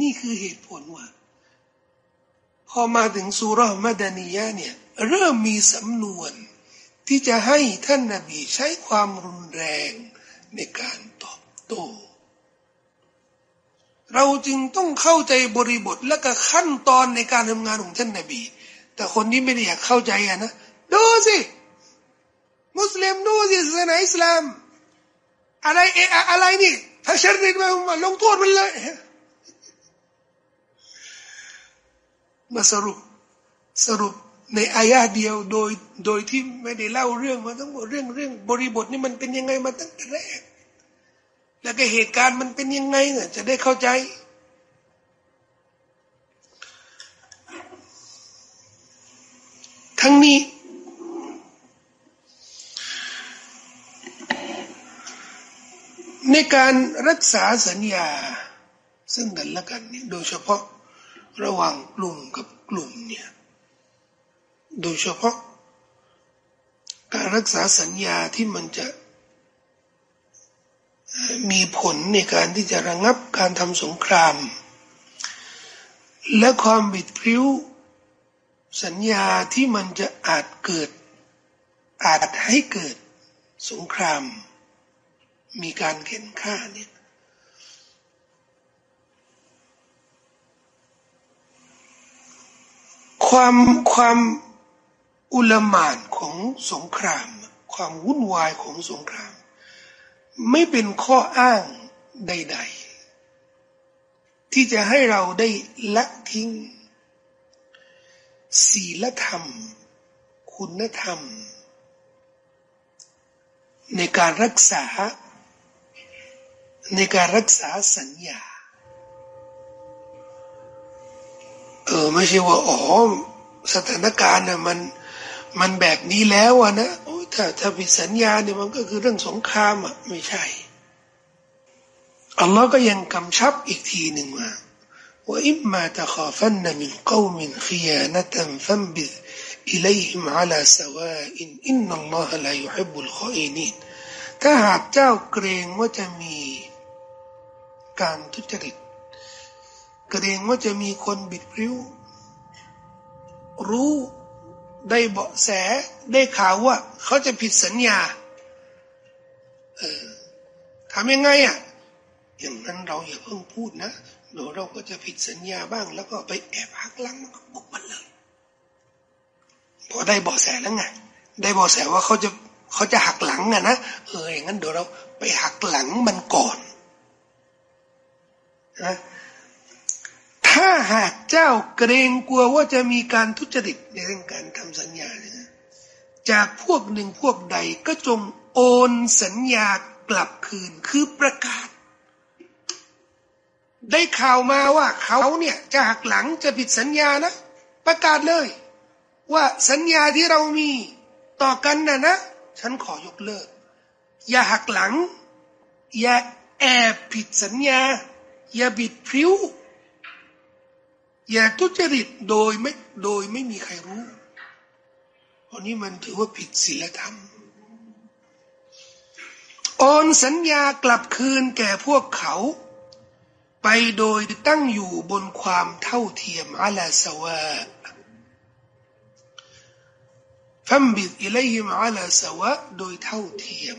นี่คือเหตุผลว่า พอมาถึงสุรามดานียะเนี่ยเริ่มมีสำนวนที่จะให้ท่านนาบีใช้ความรุนแรงในการตอบโต้ เราจึงต้องเข้าใจบริบทและก็ขั้นตอนในการทำงานของท่านนาบี แต่คนที่ไม่ได้อยากเข้าใจอะนะดูสิมุสลิมดูสิศาสนาอิสลาม อะไรเอะอะไรนี่ถ้าชริดมาลงโทษมันเลยมาสรุปสรุปในอายาเดียวโดยโดยที่ไม่ได้เล่าเรื่องมาทั้งหมดเรื่องเรื่องบริบทนี่มันเป็นยังไงมาตั้งแต่แรก แล้วก็เหตุการณ์มันเป็นยังไงเนี่ยจะได้เข้าใจ ทั้งนี้ ในการรักษาสัญญา ซึ่งกันและกันเนี่ยโดยเฉพาะระหว่างกลุ่มกับกลุ่มเนี่ยโดยเฉพาะ การรักษาสัญญาที่มันจะ มีผลในการที่จะระงับการทำสงคราม และความบิดพริ้ว สัญญาที่มันจะอาจเกิด อาจให้เกิดสงคราม มีการเข็นฆ่าเนี่ยความความอุลมานของสงคราม ความวุ่นวายของสงคราม ไม่เป็นข้ออ้างใด ๆ ที่จะให้เราได้ละทิ้ง ศีลธรรม คุณธรรม ในการรักษา ในการรักษาสัญญา เออไม่ใช่ว่าอ๋อสถานการณ์นะมันมันแบบนี้แล้วอะนะ ถ้าถ้าผิดสัญญาเนี่ยมันก็คือเรื่องสงครามอะไม่ใช่ อัลลอฮ์ก็ยังกำชับอีกทีหนึ่งว่าว่าอิมมาตะขาฟันนมินกวมินขยานตันฟัมบิอิเลหิมอัลาสวาอินอินนัลลอฮะลายุฮิบุลขอินีนถ้าหากเจ้าเกรงว่าจะมีการทุจริตเกรงว่าจะมีคนบิดพริ้วรู้ ได้เบาะแสได้ข่าวว่าเขาจะผิดสัญญา เออทำยังไงอะ อย่างนั้นเราอย่าเพิ่งพูดนะเดี๋ยวเราก็จะผิดสัญญาบ้าง แล้วก็ไปแอบหักหลังมันก็บุกมันเลยพอได้เบาะแสแล้วไงได้เบาะแสว่าเขาจะเขาจะหักหลังอะนะเอออย่างนั้นเดี๋ยวเราไปหักหลังมันก่อนนะ ถ้าหากเจ้าเกรงกลัวว่าจะมีการทุจริตในเรื่องการทำสัญญาเนี่ยจากพวกหนึ่งพวกใดก็จงโอนสัญญากลับคืนคือประกาศ ได้ข่าวมาว่าเขาเนี่ยจะหักหลังจะผิดสัญญานะ ประกาศเลย ว่าสัญญาที่เรามีต่อกันนะนะ ฉันขอยกเลิก อย่าหักหลัง อย่าแอบผิดสัญญา อย่าบิดพริ้ว อย่าทุจริตโดยไม่โดยไม่มีใครรู้เพราะนี้มันถือว่าผิดศีลธรรมโอนสัญญากลับคืนแก่พวกเขา ไปโดยตั้งอยู่บนความเท่าเทียมอัลาสวาฟัมบิดอิเลยิมอัลาสวะโดยเท่าเทียม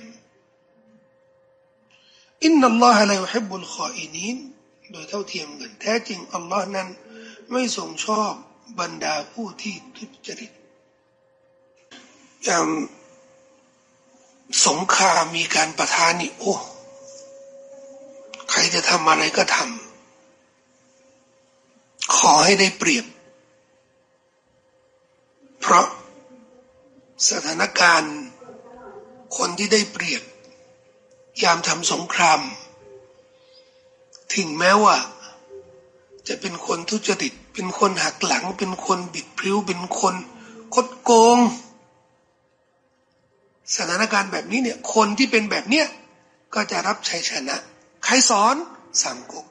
อินนัลลอฮะลายุฮิบุลขออินีนโดยเท่าเทียมกันแท้จริงอัลลอฮ์นั้น ไม่ทรงชอบบรรดาผู้ที่ทุจริตอย่างสงครามมีการประทานนี่โอ้ใครจะทำอะไรก็ทำขอให้ได้เปรียบ เพราะสถานการณ์คนที่ได้เปรียบ ยามทำสงคราม ถึงแม้ว่า จะเป็นคนทุจริต เป็นคนหักหลัง เป็นคนบิดพริ้ว เป็นคนคดโกง สถานการณ์แบบนี้เนี่ย คนที่เป็นแบบเนี้ยก็จะรับชัยชนะ ใครสอนสามก๊ก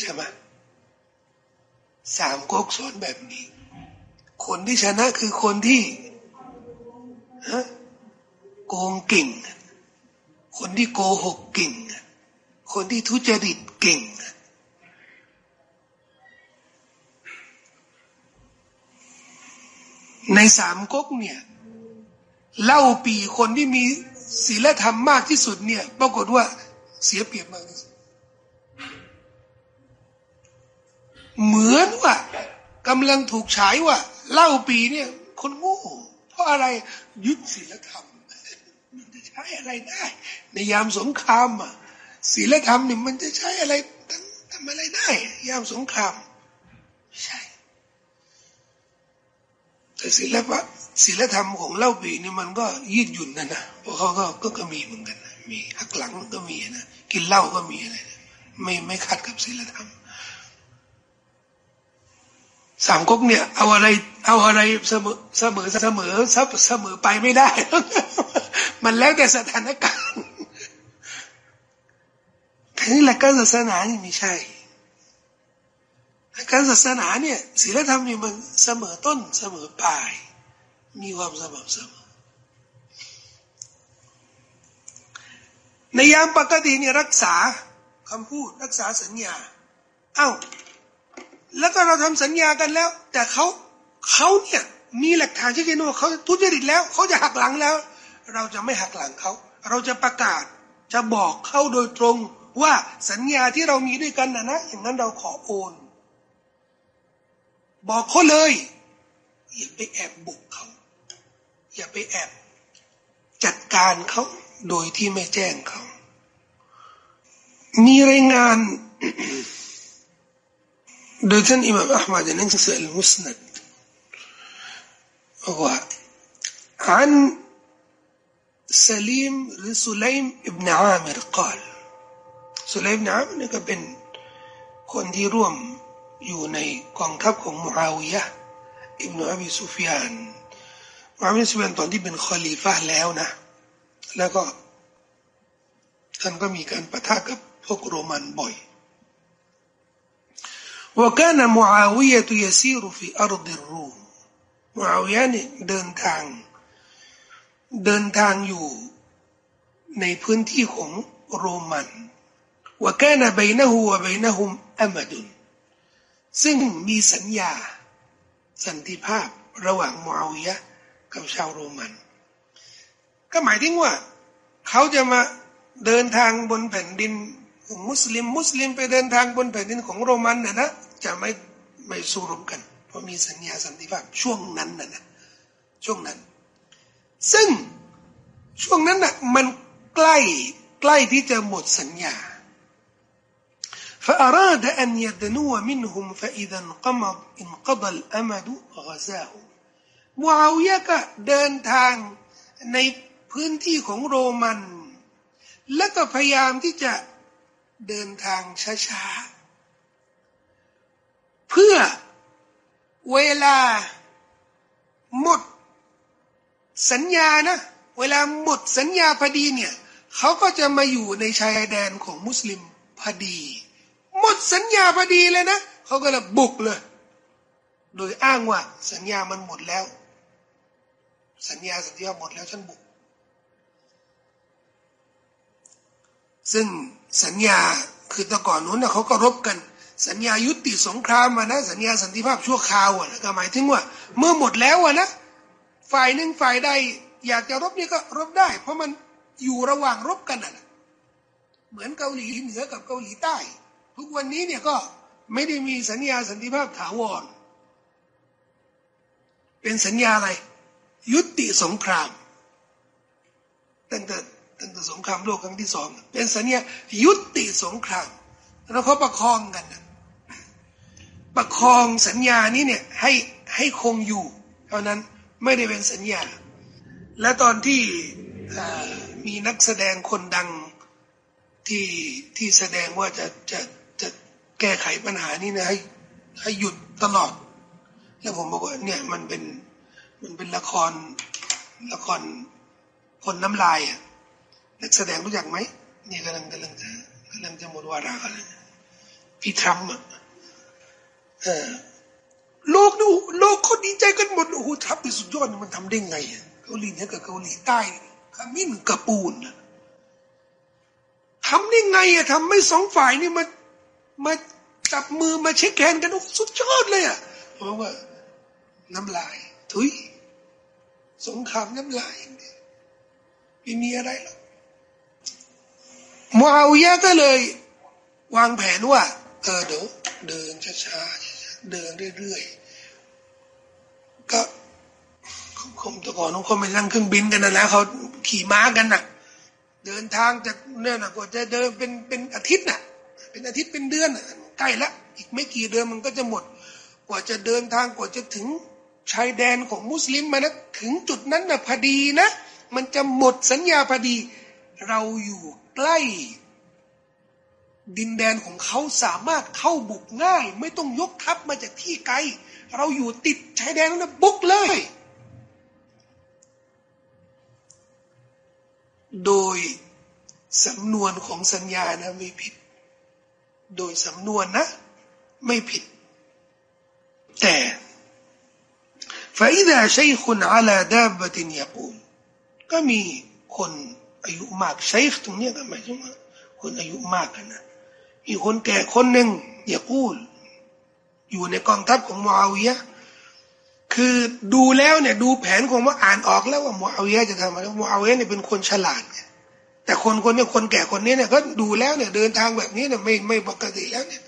ใช่ไหมสามก๊กสอนแบบนี้ คนที่ชนะคือคนที่ฮะโกงเก่ง คนที่โกหกเก่ง คนที่ทุจริตเก่ง ในสามก๊กเนี่ยเล่าปีคนที่มีศีลธรรมมากที่สุดเนี่ยปรากฏว่าเสียเปรียบมากที่สุดเหมือนว่ากำลังถูกฉายว่าเล่าปีเนี่ย คนโง่เพราะอะไรยึดศีลธรรมมันจะใช้อะไรได้ ในยามสงครามอะ ศีลธรรมนี่มันจะใช้อะไรทำอะไรได้ ยามสงครามใช่ แต่ศีลปะศีลธรรมของเล่าปีนี่มันก็ยืดหยุ่นนะนะเพราะเขาก็ก็ก็มีเหมือนกันนะมีหักหลังก็มีนะกินเหล้าก็มีอะไรนะไม่ไม่ขัดกับศีลธรรมสามก๊กเนี่ย เอาอะไร เอาอะไรเสมอเสมอเสมอเสมอไปไม่ได้ มันแล้วแต่สถานการณ์ แต่นี่หลักการศาสนานี่ไม่ใช่หลักการศาสนาเนี่ยศีลธรรมนี่มันเสมอต้นเสมอปลาย มีความสม่ำเสมอในยามปกติเนี่ยรักษาคำพูดรักษาสัญญา เอา้า แล้วก็เราทำสัญญากันแล้ว แต่เขาเขาเนี่ยมีหลักฐานชัดเจนว่าเขาทุจริตแล้วเขาจะหักหลังแล้ว เราจะไม่หักหลังเขา เราจะประกาศจะบอกเขาโดยตรง ว่าสัญญาที่เรามีด้วยกันนะนะอย่างนั้นเราขอโอน บอกเขาเลย อย่าไปแอบบุกเขา อย่าไปแอบจัดการเขาโดยที่ไม่แจ้งเขา มีรายงานโดยท่านอิหม่ามอัลมัดในหนังสืออัลมุสนัดว่า عن سليم لسليم ابن عامر قال سليم بن عامر นี่ก็เป็นคนที่ร่วมอยู่ในกองทัพของมุอาวิยะอิบนุอบีซุฟยานมุอาวิยะซุฟยานตอนที่เป็นคอลีฟะแล้วนะ แล้วก็ท่านก็มีการประทะกับพวกโรมันบ่อย وكان معاوية يسير في أرض الروم มุอาวิยะเนี่ยเดินทาง เดินทางอยู่ในพื้นที่ของโรมัน ว่าแค่นบนหูว่าบนหุมอมดุนซึ่งมีสัญญา สันติภาพระหว่างมุอาวิยะกับชาวโรมัน ก็หมายถึงว่า เขาจะมาเดินทางบนแผ่นดินของมุสลิม มุสลิมไปเดินทางบนแผ่นดินของโรมันนะนะจะไม่ไม่สู้รบกัน เพราะมีสัญญาสันติภาพช่วงนั้นนะนะช่วงนั้น ซึ่งช่วงนั้นนะ่ะมันใกล้ใกล้ที่จะหมดสัญญา فأراد أن يدنو منهم فإذا انقضى انقضى الأمد غزاه มูอาวิยะก็เดินทางในพื้นที่ของโรมัน และก็พยายามที่จะเดินทางช้าๆ เพื่อเวลาหมดสัญญานะ เวลาหมดสัญญาพอดีเนี่ยเขาก็จะมาอยู่ในชายแดนของมุสลิมพอดี หมดสัญญาพอดีเลยนะเขาก็เลยบุกเลย โดยอ้างว่า สัญญามันหมดแล้ว สัญญาสัญญาหมดแล้วฉันบุก ซึ่งสัญญาคือตะก่อนนู้นนะเขาก็รบกัน สัญญายุติสงครามมานะ สัญญาสันติภาพชั่วคราวอะก็หมายถึงว่า เมื่อหมดแล้วอะนะฝ่ายหนึ่งฝ่ายใดอยากจะรบนี่ก็รบได้ เพราะมันอยู่ระหว่างรบกันอะเหมือนเกาหลีเหนือกับเกาหลีใต้ ทุกวันนี้เนี่ยก็ไม่ได้มีสัญญาสันติภาพถาวร เป็นสัญญาอะไร ยุติสงครามตั้งแต่ตั้งแต่สงครามโลกครั้งที่สองเป็นสัญญายุติสงครามแล้วเขาประคองกันนะประคองสัญญานี้เนี่ยให้ให้คงอยู่ เท่านั้นไม่ได้เป็นสัญญา และตอนที่มีนักแสดงคนดังที่ที่แสดงว่าจะจะ แก้ไขปัญหานี้นะให้ให้หยุดตลอด แล้วผมบอกว่าเนี่ยมันเป็นมันเป็นละครละครคนน้ำลายอะนักแสดงรู้จักไหมนี่กำลังกำลังจะกำลังจะหมดวาระกันพี่ทรัมป์อะเออโลกดูโลกเขาดีใจกันหมดโอ้โหทัพเป็นสุดยอดมันทำได้ไงเกาหลีเหนือกับเกาหลีใต้ขมิ้นกับปูนทำได้ไงอะทำไม่สองฝ่ายนี่มัน มาจับมือมาเช็คแขนกันสุดยอดเลยอะเพราะว่า น้ำลาย ทุยสงครามน้ำลายไม่มีอะไรหรอกมูอาวิยะก็เลย วางแผนว่า เออเดี๋ยวเดินช้าๆเดินเรื่อยๆก็คงแต่ก่อนเขาไม่นั่งเครื่องบินกันนะแล้วเขาขี่ม้ากันน่ะ เดินทางจากเนี่ยนะกว่าจะเดินเป็นเป็นอาทิตย์น่ะ เป็นอาทิตย์เป็นเดือนใกล้ละอีกไม่กี่เดือนมันก็จะหมด กว่าจะเดินทางกว่าจะถึงชายแดนของมุสลิมมานะถึงจุดนั้นนะพอดีนะ มันจะหมดสัญญาพอดี เราอยู่ใกล้ ดินแดนของเขาสามารถเข้าบุกง่าย ไม่ต้องยกทัพมาจากที่ไกล เราอยู่ติดชายแดนนั้นบุกเลย โดยสำนวนของสัญญานะไม่ผิด โดยสำนวนนะ ไม่ผิด แต่ فإذا شيخ على دابة يقول ก็มีคนอายุมากชัยตรงนี้ก็หมายถึงว่าคนอายุมากกันนะมีคนแก่คนหนึ่งอย่าพูดอยู่ในกองทัพของมูอาวิยะคือดูแล้วเนี่ยดูแผนของว่าอ่านออกแล้วว่ามูอาวิยะจะทำอะไรมูอาวิยะเนี่ยเป็นคนฉลาดเนี่ย แต่คนคนนี้คนแก่คนนี้เนี่ยก็ดูแล้วเนี่ยเดินทางแบบนี้เนี่ยไม่ไม่ปกติแล้วเนี่ย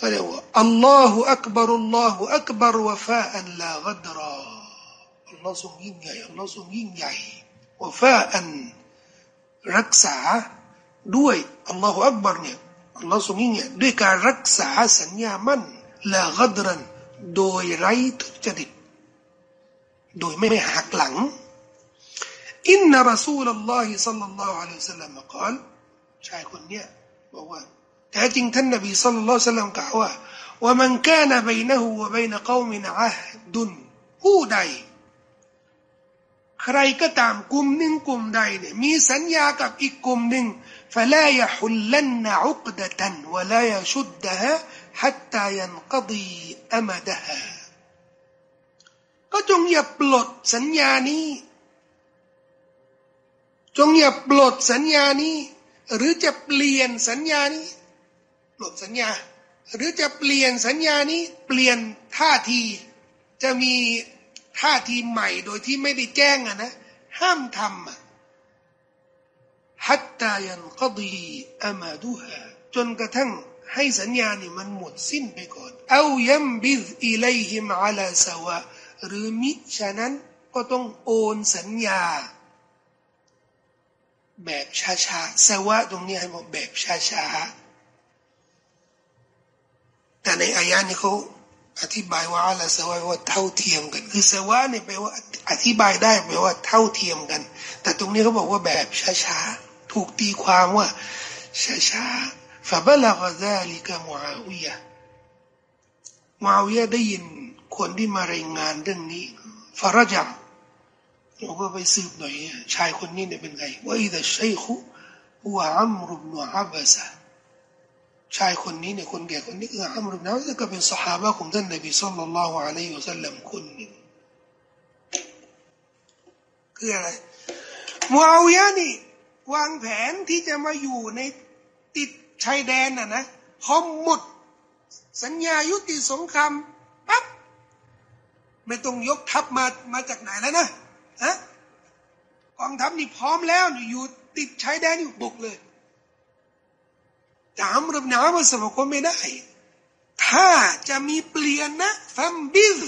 ก็เรียกว่าالله أكبر الله أكبر وفاء لا غدراอัลลอฮ์ทรงยิ่งใหญ่อัลลอฮ์ทรงยิ่งใหญ่وفاء รักษาด้วยالله أكبر เนี่ยอัลลอฮ์ทรงยิ่งใหญ่ด้วยการรักษาสัญญามั่น لا غدراโดยไร้ทุจริตโดยไม่หักหลัง อินนารสูลลอฮิสัลลัลลอฮุอะลัยฮิวสัลลัมกล่าวชายคนเนี้ยบอกว่าแท้จริงท่านนบีสัลลัลลอฮุอะลัยฮิวสัลลัมกล่าวว่าว่ามันกานบยนะฮูวะบยนะกอมินอะฮดุนผู้ใดใครก็ตามกลุ่มหนึ่งกลุ่มใดเนี่ยมีสัญญากับอีกกลุ่มหนึ่ง فلا يحلن عقدة ولا يشدها حتى ينقضي أمدها ก็จงอย่าปลดสัญญานี้ จงอย่าปลดสัญญานี้ หรือจะเปลี่ยนสัญญานี้ปลดสัญญา หรือจะเปลี่ยนสัญญานี้ เปลี่ยนท่าทีจะมีท่าทีใหม่โดยที่ไม่ได้แจ้งอะนะ ห้ามทำอะฮัตตายันกดีอามาดูฮาจนกระทั่งให้สัญญานี่มันหมดสิ้นไปก่อนเอายัมบิดอิเลหิมอาลาสวะหรือมิฉะนั้นก็ต้องโอนสัญญา แบบช้าๆสวะตรงนี้ให้บอกแบบช้าๆแต่ในอายะนี้เขาอธิบายว่าอะไรสวะว่าเท่าเทียมกัน คือสวะเนี่ยแปลว่าอธิบายได้แปลว่าเท่าเทียมกัน แต่ตรงนี้เขาบอกว่าแบบช้าๆถูกตีความว่าช้าๆฟะบลกซาลิกะมูอาวิยะมูอาวิยะได้ยินคนที่มารายงานเรื่องนี้ฟารจัม เราก็ไปสืบหน่อยชายคนนี้เนี่ยเป็นไงว่าอิดะชัยคุว่าอัมรุบนุอับบซะชายคนนี้เนี่ยคนแก่คนนี้คืออัมรุบนุอับบซะก็เป็นสหายของท่านนบีสุลต่านละฮ์อะลัยฮิวสัลลัมคนหนึ่งคืออะไรมูอาวิยะนี่วางแผนที่จะมาอยู่ในติดชายแดนน่ะนะพอหมด สัญญายุติสงครามปั๊บไม่ต้องยกทัพมามาจากไหนแล้วนะ ฮะกองทัพนี่พร้อมแล้วอยู่ติดชายแดนอยู่บุกเลยแต่อัมรุบนาบสมก็ไม่ได้ ถ้าจะมีเปลี่ยนนะฟัมบิล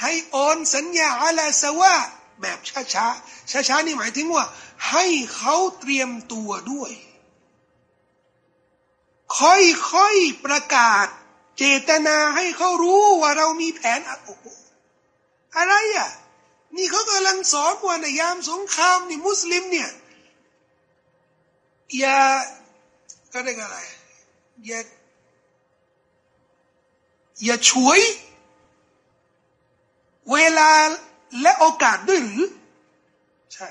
ให้โอนสัญญาอะไรสวะแบบช้าช้าช้าช้านี่หมายถึงว่า ให้เขาเตรียมตัวด้วย ค่อยๆประกาศ เจตนาให้เขารู้ว่าเรามีแผนอะไรอะ นี่เขากำลังสอนว่าในยามสงครามนี่มุสลิมเนี่ยอย่าก็ได้อะไรอย่าอย่าช่วย เวลาและโอกาสด้วยหรือ ใช่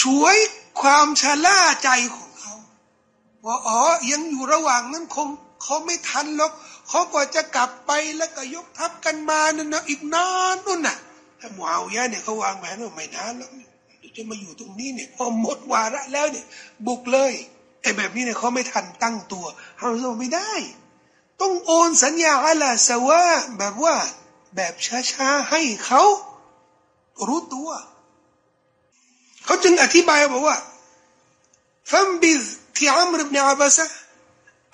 ช่วยความชะล่าใจของเขา ว่าอ๋อยังอยู่ระหว่างนั้นคงเขาไม่ทันหรอก เขากว่าจะกลับไปแล้วก็ยกทัพกันมานั่นนะอีกนานนู่นน่ะถ้าหมาวย่เนี่ยเขาวางแผนว่าไม่นานแล้วจะมาอยู่ตรงนี้เนี่ยพอหมดวาระแล้วเนี่ย บุกเลยไอ้แบบนี้เนี่ยเขาไม่ทันตั้งตัวเขาบอกไม่ได้ ต้องโอนสัญญาอะไรสวะแบบว่าแบบช้าๆให้เขารู้ตัวเขาจึงอธิบายบอกว่าฟัมบิที่อัมรบเนอาบาซะ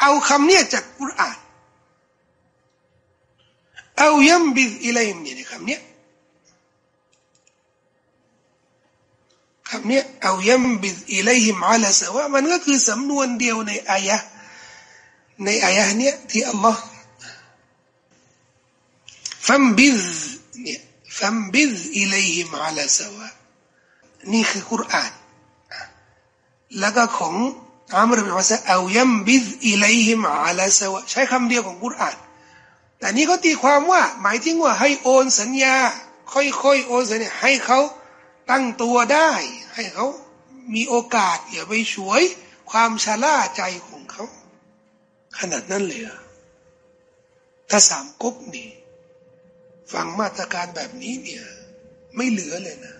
เอาคำเนี้ยจากกุรอาน เอายัมบิดอิเลมเนี่ยคำเนี้ยคำเนี้ยเอายัมบิดอิเลหิมอาลาสว่ามันก็คือสำนวนเดียวในอายะในอายะเนี้ยที่อัลลอฮ์ฟัมบิดเนี่ยฟัมบิดอิเลหิมอาลาสว่านี่คือกุรอานแล้วก็ของอัมรุบินวาซะเอายัมบิดอิเลหิมอาลาสว่าใช้คำเดียวของกุรอาน แต่นี้เขาตีความว่า หมายถึงว่าให้โอนสัญญา ค่อยๆโอนสัญญาให้เขาตั้งตัวได้ ให้เขามีโอกาสอย่าไปช่วย ความชะล่าใจของเขา ขนาดนั้นเลยถ้าสามก๊กนี่ฟังมาตรการแบบนี้เนี่ย ไม่เหลือเลยนะ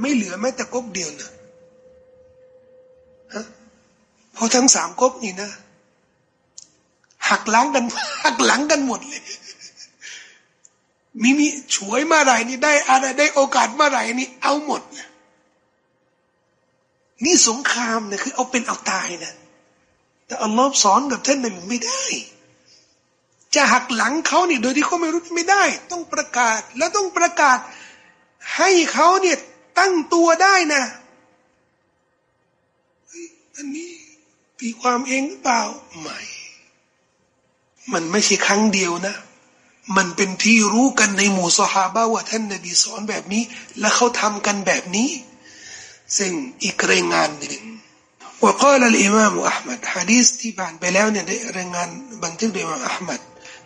ไม่เหลือแม้แต่ก๊กเดียวนะฮะเพอทั้งสามก๊กนี่นะ หักหลังกันหักหลังกันหมดเลย มีมีช่วยมาไรนี่ได้อะไรได้โอกาสมาไรนี่เอาหมดนะนี่สงครามเนี่ยคือเอาเป็นเอาตายนะแต่อัลลอฮ์สอนกับท่านนบีไม่ได้ จะหักหลังเขาเนี่ยโดยที่เขาไม่รู้ไม่ได้ ต้องประกาศแล้วต้องประกาศ ให้เขาเนี่ยตั้งตัวได้นะอันนี้ตีความเองหรือเปล่าไม่ มันไม่ใช่ครั้งเดียวนะ มันเป็นที่รู้กันในหมู่สหาบ้าว่าท่านนบีสอนแบบนี้ และเขาทำกันแบบนี้ ซึ่งอีกรายงานหนึ่งว่าข้อละอิมามอัลมัดฮะดีสที่บานไปแล้วเนี่ยได้รายงานบันทึกโดยอิมามอัลมัด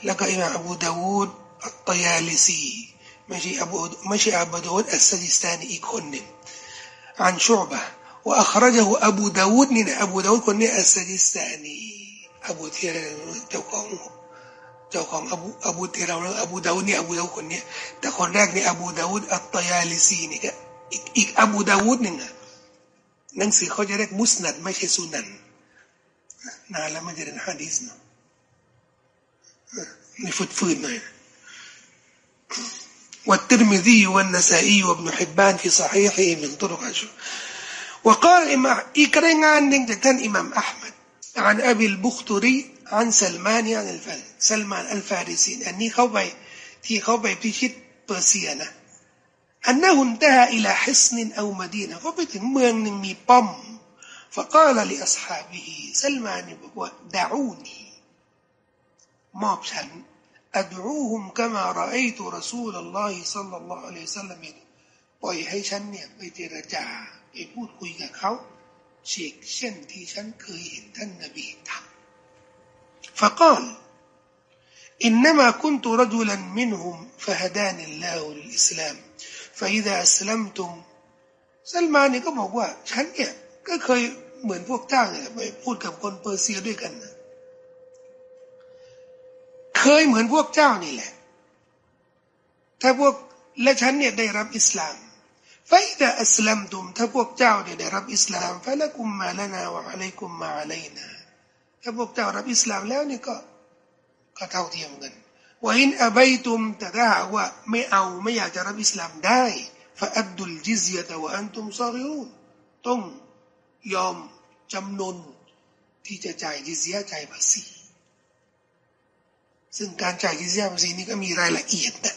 แล้วก็อิมามอบูดาวูดอัตตยาลิซีไม่ใช่อบูไม่ใช่อบูดาวูดอัสซิสตานีอีกคนหนึ่งอันชูบะว่าอัครจาอบูดาวูดนี่นะอบูดาวูดคนนี้อัสซิสตานี เทียเจ้าของเจ้าของอบูอบูเทียเราอบูดาวุดเนี่ยอบูดาวุดคนนี้แต่คนแรกนี่อบูดาวุดอัตตยาลิซีนี่ก็อีกอีกอบูดาวุดหนึ่งอะหนังสือเขาจะเรียกมุสนัดไม่ใช่สุนันนานแล้วมันจะเป็นฮะดีสเนาะนี่ฟุดฟืนหน่อย والترمذي والنسائي وابن حبان في صحيحه من طرق عشر وقال إمام إكرنان نجتن إمام أحمد عن أبي البختري عن سلمان عن الفارس سلمان الفارسي أني خوبي تي خوبي بيشيت برسيانا أنه انتهى إلى حصن أو مدينة خوبي มืمي بام فقال لأصحابه سلمان دعوني ماฉัน أدعوهم كما رأيت رسول الله صلى الله عليه وسلم ปล่อยให้ฉันเนี่ยไปเจรจาไปพูดคุยกับเขา เชกเช่นที่ฉันเคยเห็นท่านนบีทำ فقال إنما كنت رجلا منهم فهداني الله للإسلام فإذا أسلمتم ซัลมานี่ก็บอกว่าฉันเนี่ยก็เคยเหมือนพวกเจ้าเนี่ยไปพูดกับคนเปอร์เซียด้วยกันนะเคยเหมือนพวกเจ้านี่แหละ ถ้าพวกและฉันเนี่ยได้รับอิสลาม ฟิดะอัสลัมตุมถ้าพวกเจ้าเนี่ยได้รับอิสลามฟะละกุมมาลนาวะอะลัยกุมมาอะลัยนาถ้าพวกเจ้ารับอิสลามแล้วเนี่ยก็ก็เท่าเทียมกันว่าอินอบายตุมแต่ถ้าหากว่าไม่เอาไม่อยากจะรับอิสลามได้ฟะอัดดุลจิซยะตะวะอันตุมซาริอูต้องยอมจำนนที่จะจ่ายจิซยะจ่ายภาษีซึ่งการจ่ายจิซยะภาษีนี้ก็มีรายละเอียดนะ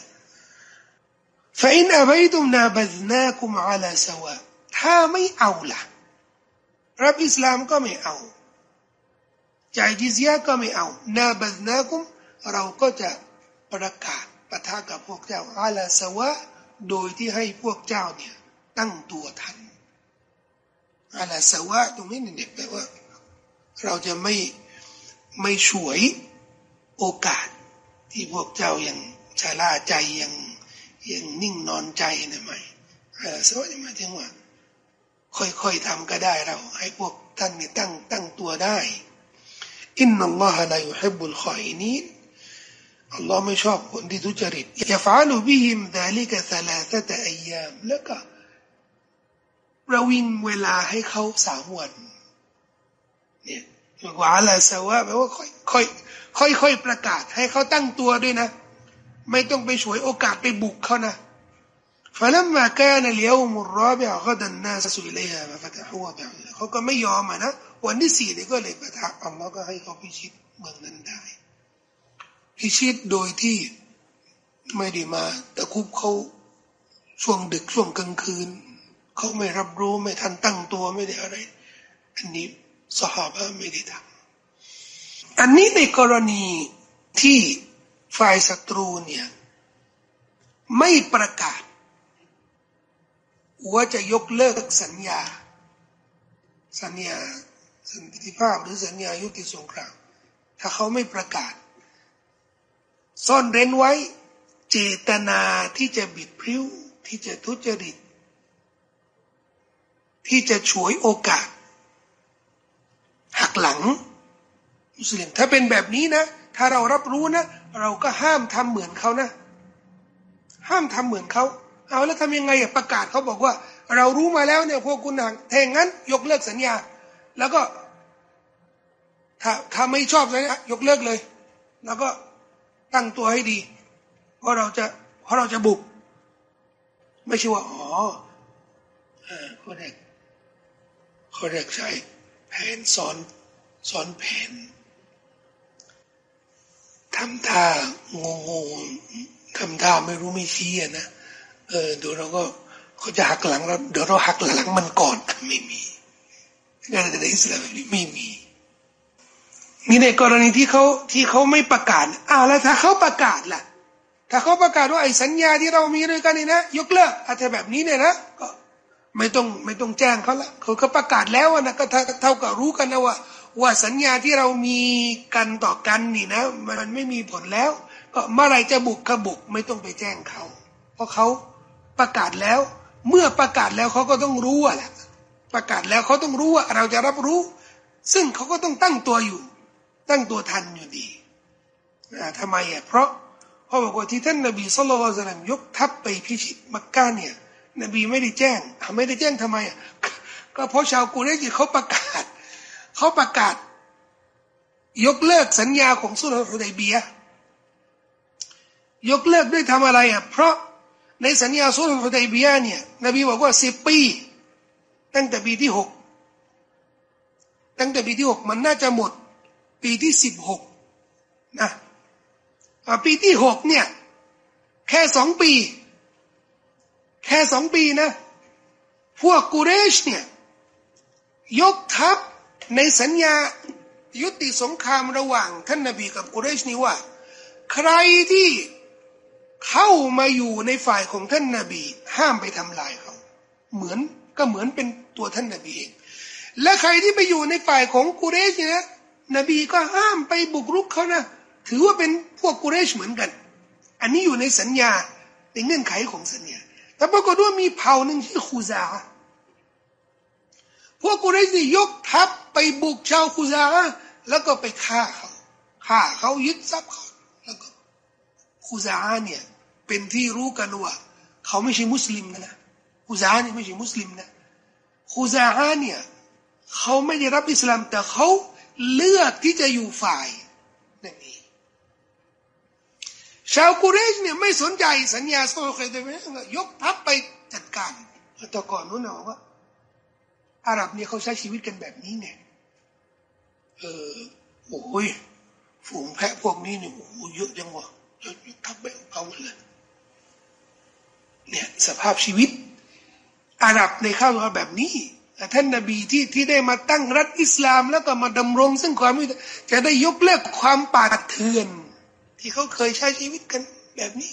ฟอินอบัยตุมนาบซนาคุมอลาสวะถ้าไม่เอาละรับอิสลามก็ไม่เอาจ่ายจิซยก็ไม่เอานาบซนาคุมเราก็จะประกาศปะทะกับพวกเจ้าอาลาสวะโดยที่ให้พวกเจ้าเนี่ยตั้งตัวทันอาลาสวะตรงนี้เนี่ยแปลว่า เราจะไม่ไม่ฉวยโอกาสที่พวกเจ้ายังชะล่าใจยัง ยังนิ่งนอนใจนะไม่สวัสดีมาถึงว่าค่อยๆทำก็ได้เรา ให้พวกท่านนี่ตั้งตั้งตัวได้อินนัลลอฮะลายุฮิบุลขอยนีนอัลลอฮ์ไม่ชอบคนที่ทุจริตยาฟาลูบิฮิมดาลิกะซาลาตะตะอัยามแล้วก็ประวิงเวลาให้เขาสามวันเนี่ยว่าอะสวะแปลว่าค่อยค่อยค่อยค่อยประกาศให้เขาตั้งตัวด้วยนะ ไม่ต้องไปฉวยโอกาสไปบุกเขานะ فلما كان اليوم الرابع غدا الناس إليها ففتحوها بعيدا เขาก็ไม่ยอมอ่ะนะวันที่สี่นี่ก็เลยประทักอัลลอฮ์ก็ให้เขาพิชิตเมืองนั้นได้ พิชิตโดยที่ไม่ได้มาตะคุบเขาช่วงดึกช่วงกลางคืน เขาไม่รับรู้ไม่ทันตั้งตัวไม่ได้อะไร อันนี้สหายไม่ได้ทำอันนี้ในกรณีที่ ฝ่ายศัตรูเนี่ย ไม่ประกาศ ว่าจะยกเลิกสัญญา สัญญาสันติภาพหรือสัญญายุติสงคราม ถ้าเขาไม่ประกาศ ซ่อนเร้นไว้ เจตนาที่จะบิดพริ้ว ที่จะทุจริต ที่จะฉวยโอกาสหักหลังมุสลิมถ้าเป็นแบบนี้นะ ถ้าเรารับรู้นะ เราก็ห้ามทำเหมือนเขานะ ห้ามทำเหมือนเขาเอาแล้วทำยังไงอะประกาศเขาบอกว่า เรารู้มาแล้วเนี่ยพวกคุณหางแทงงั้น ยกเลิกสัญญา แล้วก็ ถ้าถ้าไม่ชอบสัญญายกเลิกเลย แล้วก็ตั้งตัวให้ดี เพราะเราจะเพราะเราจะบุก ไม่ใช่ว่าอ๋อขาเด็กเขาเด็กใช้แผนสอนสอนแผน ทำท่างงๆทำท่าไม่รู้ไม่ชี้นะเออเดี๋ยวเราก็เขาจะหักหลังเราเดี๋ยวเราหักหลังมันก่อนไม่มีการแต่อิสลามนี้ไม่มีมีในกรณีที่เขาที่เขาไม่ประกาศอ้าวแล้วถ้าเขาประกาศล่ะ ถ้าเขาประกาศว่าไอ้สัญญาที่เรามีด้วยกันนี่นะยกเลิกอาจจะแบบนี้เนี่ยนะก็ไม่ต้องไม่ต้องแจ้งเขาละเขาเขาประกาศแล้วนะก็เท่ากับรู้กันนะว่า ว่าสัญญาที่เรามีกันต่อกันนี่นะ มันไม่มีผลแล้ว ก็เมื่อไรจะบุกขบุกไม่ต้องไปแจ้งเขา เพราะเขาประกาศแล้ว เมื่อประกาศแล้วเขาก็ต้องรู้แหละประกาศแล้วเขาต้องรู้ว่าเราจะรับรู้ ซึ่งเขาก็ต้องตั้งตัวอยู่ ตั้งตัวทันอยู่ดีทำไมอะเพราะเพราะบอกว่าที่ท่านนบีสุลต่านยกทัพไปพิชิตมักกะเนี่ย นบีไม่ได้แจ้งไม่ได้แจ้งทำไมอะก็เพราะชาวกูเรชเขาประกาศ เขาประกาศ ยกเลิกสัญญาของสุลต่านฮุดัยเบียยกเลิกด้วยทำอะไรอะเพราะในสัญญาสุลต่านฮุดัยเบียเนี่ยนบีบอกว่าสิบปี ตั้งแต่ปีที่หกตั้งแต่ปีที่หกมันน่าจะหมด ปีที่สิบหกนะปีที่หกเนี่ยแค่สองปี แค่สองปีนะ พวกกุเรชเนี่ย ยกทัพ ในสัญญายุติสงครามระหว่างท่านนบีกับกุเรชนี่ว่า ใครที่เข้ามาอยู่ในฝ่ายของท่านนบี ห้ามไปทำลายเขาเหมือนก็เหมือนเป็นตัวท่านนบีเองและใครที่ไปอยู่ในฝ่ายของกุเรชเนี่ยนบีก็ห้ามไปบุกรุกเขานะถือว่าเป็นพวกกุเรชเหมือนกัน อันนี้อยู่ในสัญญาในเงื่อนไขของสัญญา แต่ปรากฏว่ามีเผ่าหนึ่งที่คูซาพวกกุเรชยกทัพ ไปบุกชาวคูซาแล้วก็ไปฆ่าเขาฆ่าเขายึดทรัพย์เขาแล้วก็คูซาเนี่ยเป็นที่รู้กันว่าเขาไม่ใช่มุสลิมนะคูซาเนี่ยไม่ใช่มุสลิมนะคูซาเนี่ยเขาไม่ได้รับอิสลาม แต่เขาเลือกที่จะอยู่ฝ่ายนั่นเองชาวกุเรชเนี่ยไม่สนใจสัญญาโซเคยได้ไหมยกทัพไปจัดการแต่ก่อนนู้นนะว่าอาหรับเนี่ยเขาใช้ชีวิตกันแบบนี้เนี่ย เออโอ้ยฝูงแพะพวกนี้เนี่ยโอ้เยอะจังวะยกทัพไปเอาเลยเนี่ยสภาพชีวิต อาหรับในข้าวแบบนี้ท่านนาบีที่ที่ได้มาตั้งรัฐอิสลาม แล้วก็มาดำรง ซึ่งความจะได้ยกเลิกความป่าเถื่อน ที่เขาเคยใช้ชีวิตกันแบบนี้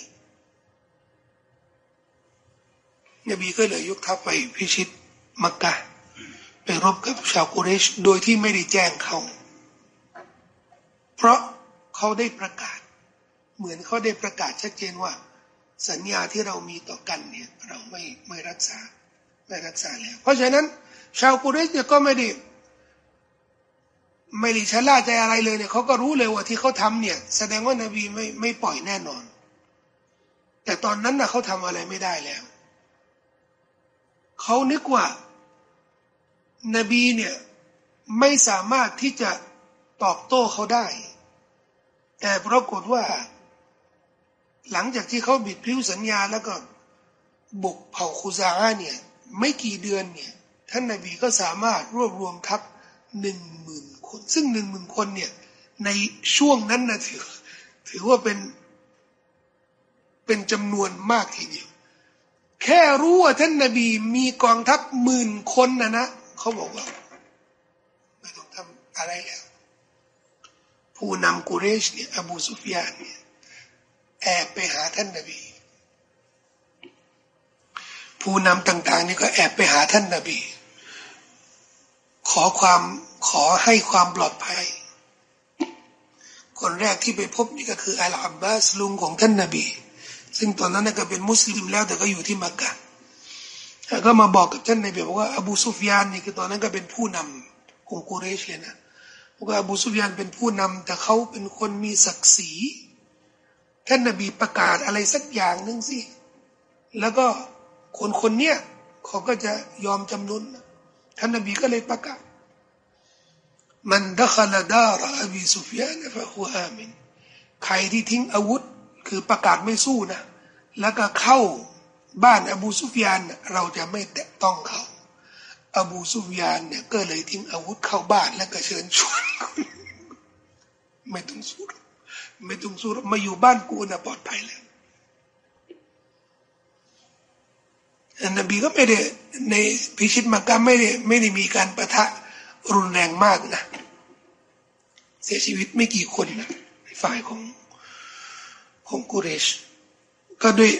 นบีก็เลยยกทัพไปพิชิตมักกะไปรบกับชาวกุเรชโดยที่ไม่ได้แจ้งเขา เพราะเขาได้ประกาศ เหมือนเขาได้ประกาศชัดเจนว่า สัญญาที่เรามีต่อกันเนี่ยเราไม่ไม่รักษาไม่รักษาแล้วเพราะฉะนั้น ชาวกุเรชเนี่ยก็ไม่ได้ไม่ได้ชะล่าใจอะไรเลยเนี่ยเขาก็รู้เลยว่าที่เขาทำเนี่ย แสดงว่านบีไม่ไม่ปล่อยแน่นอน แต่ตอนนั้นนะเขาทำอะไรไม่ได้แล้วเขานึกว่านบีเนี่ยไม่สามารถที่จะ ตอบโต้เขาได้ แต่ปรากฏว่า หลังจากที่เขาบิดพิ้วสัญญาแล้วก็ บุกเผ่าคูซาเนี่ย ไม่กี่เดือนเนี่ย ท่านนาบีก็สามารถรวบรวมทัพหนึ่งหมื่นคน ซึ่งหนึ่งหมื่นคนเนี่ย ในช่วงนั้นนะถือ ถือว่าเป็นเป็นจำนวนมากทีเดียวแค่รู้ว่าท่านนาบีมีกองทัพหมื่นคนนะนะเขาบอกว่า ไม่ต้องทำอะไรแล้ว ผู้นำกุเรชเนี่ยอบูซุฟยานเนี่ยแอบไปหาท่านนาบี ผู้นำต่างๆนี่ก็แอบไปหาท่านนาบี ขอความขอให้ความปลอดภัย คนแรกที่ไปพบนี่ก็คืออัลอับบาสลุงของท่านนาบี ซึ่งตอนนั้นก็เป็นมุสลิมแล้วแต่ก็อยู่ที่มักกะแล้วก็มาบอกกับท่านนบีบอกว่าอบูซุฟยานนี่คือตอนนั้นก็เป็นผู้นำของกุเรชเลยนะ ว่าอบูซุฟยานเป็นผู้นำแต่เขาเป็นคนมีศักดิ์ศรีท่านนบีประกาศอะไรสักอย่างหนึ่งสิแล้วก็คนคนเนี้ยเขาก็จะยอมจำนนท่านนบีก็เลยประกาศมันดัคลดารอบีสุฟยานฟะฮูอามินใครที่ทิ้งอาวุธคือประกาศไม่สู้นะ แล้วก็เข้าบ้านอบูซุฟยานเราจะไม่แตะต้องเขา อบูซุฟยานเนี่ยก็เลยทิ้งอาวุธเข้าบ้านแล้วก็เชิญชวนไม่ต้องสู้ไม่ต้องสู้มาอยู่บ้านกูนะปลอดภัยแล้วนบีก็ไม่ได้ในพิชิตมักกะไม่ได้ไม่ได้มีการประทะรุนแรงมากนะ เสียชีวิตไม่กี่คนนะฝ่ายของของกุเรช ก็ด้วย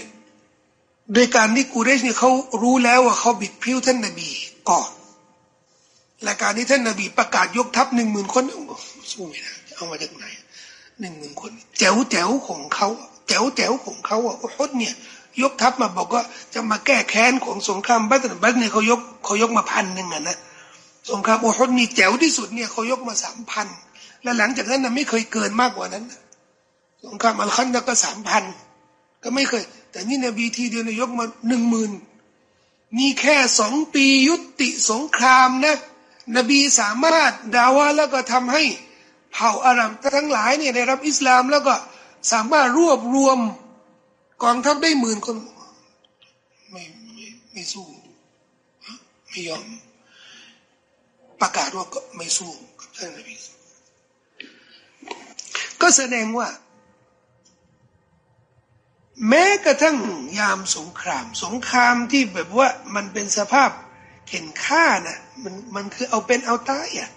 โดยการที่กุเรชเนี่ยเขารู้แล้วว่าเขาบิดพิ้วท่านนบี ก่อและการที่ท่านนบีประกาศยกทัพหนึ่งหมื่นคนสู้ไม่ได้เอามาจากไหนหนึ่งหมื่นคนแจ๋วแจ๋วของเขาแจ๋วแจ๋วของเขาอะอุฮดเนี่ย ยกทัพมาบอกว่าจะมาแก้แค้นของสงครามบัตรบัตรเนี่ยเขายกเขายกมาพันหนึ่งอะนะสงครามโอุฮดนี่แจ๋วที่สุดเนี่ยเขายกมาสามพันและหลังจากนั้นนะไม่เคยเกินมากกว่านั้นสงครามอัลคันดะก็สามพันก็ไม่เคย แต่นี่นบีทีเดียวนยกมาหนึ่งหมื่น มีแค่สองปียุติสงครามนะ นบีสามารถดาวะแล้วก็ทำให้เผ่าอาหรับทั้งหลายเนี่ยได้รับอิสลามแล้วก็สามารถรวบรวมกองทัพได้หมื่นคนไม่ไม่ไม่สู้ไม่ยอมประกาศว่าก็ไม่สู้กับท่านนบีก็แสดงว่า แม้กระทั่งยามสงคราม สงครามที่แบบว่ามันเป็นสภาพเห็นค่านะมันมันคือเอาเป็นเอาตายอะ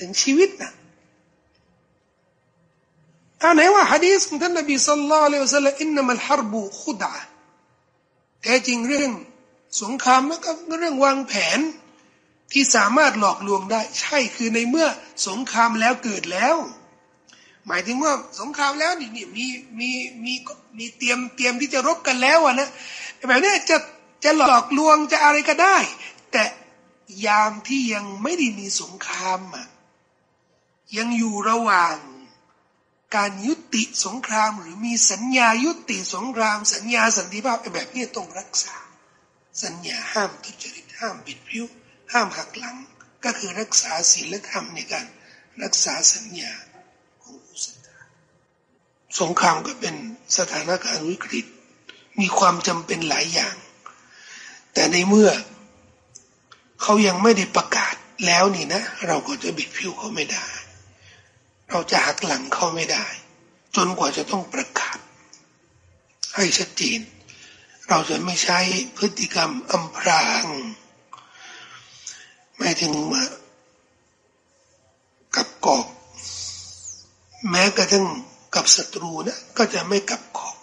ถึงชีวิตนะอาไหนว่าฮะดีษของท่านนบีสัลลัลลอฮุอะลัยฮิวะสัลลัมอินนัมัลฮารบุขุดะแท้จริงเรื่องสงครามแล้วก็เรื่องวางแผนที่สามารถหลอกลวงได้ ใช่คือในเมื่อสงครามแล้วเกิดแล้ว หมายถึงว่าสงครามแล้วนี่มีมีมีมีเตรียมเตรียมที่จะรบกันแล้วอะนะแบบนี้จะจะหลอกลวงจะอะไรก็ได้ แต่ยามที่ยังไม่ได้มีสงครามอะยังอยู่ระหว่างการยุติสงครามหรือมีสัญญายุติสงคราม สัญญาสันติภาพแบบนี้ต้องรักษา สัญญาห้ามทุจริตห้ามบิดพิ้วห้ามหักหลัง ก็คือรักษาศีลธรรมในการรักษาสัญญาของผู้ศรัทธา สงครามก็เป็นสถานการณ์วิกฤต มีความจำเป็นหลายอย่าง แต่ในเมื่อเขายังไม่ได้ประกาศแล้วนี่นะ เราก็จะบิดผิวเขาไม่ได้ เราจะหักหลังเขาไม่ได้ จนกว่าจะต้องประกาศ ให้ชัดเจนเราจะไม่ใช้พฤติกรรมอำพรางไม่ถึงมากับกอก แม้กระทั่ง กับศัตรูนะก็จะไม่กลับกอก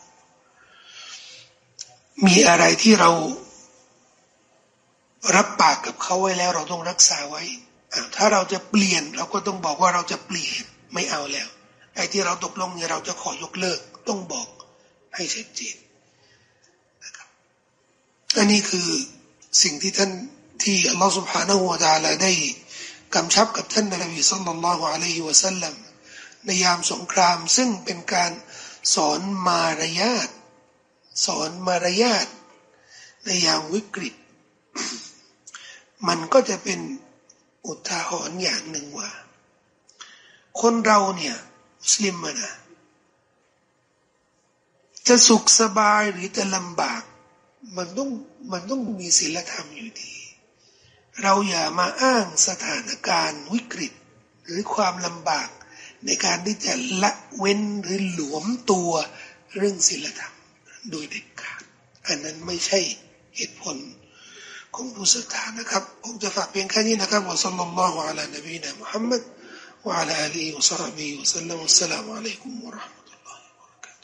มีอะไรที่เรารับปากกับเขาไว้แล้ว เราต้องรักษาไว้ ถ้าเราจะเปลี่ยน เราก็ต้องบอกว่าเราจะเปลี่ยนไม่เอาแล้ว ไอ้ที่เราตกลงเนี่ยเราจะขอยกเลิก ต้องบอกให้ชัดเจนนะครับอันนี้คือสิ่งที่ท่านที่อัลลอฮฺสุบฮานาหัวาตาลาได้กำชับกับท่านนบีสุลต่านละฮ์อะลัยฮิวะสัลลัม ในยามสงครามซึ่งเป็นการสอนมารยาทสอนมารยาทในยามวิกฤต มันก็จะเป็นอุทาหรณ์อย่างหนึ่งว่า คนเราเนี่ยมุสลิมนะจะสุขสบายหรือจะลำบาก มันต้องมันต้องมีศีลธรรมอยู่ดี เราอย่ามาอ้างสถานการณ์วิกฤต หรือความลำบาก ในการที่จะละเว้นหรือหลวมตัวเรื่องศีลธรรมโดยเด็ดขาด อันนั้นไม่ใช่เหตุผลของผู้ศรัทธานะครับผมจะฝากเพียงแค่นี้นะครับวสัลลัลลอฮุอะลัยนบีนะมุฮัมมัดวะอะลาอาลีวะซอฮบีวะสัลลัมอัสสลามุอะลัยกุมุรา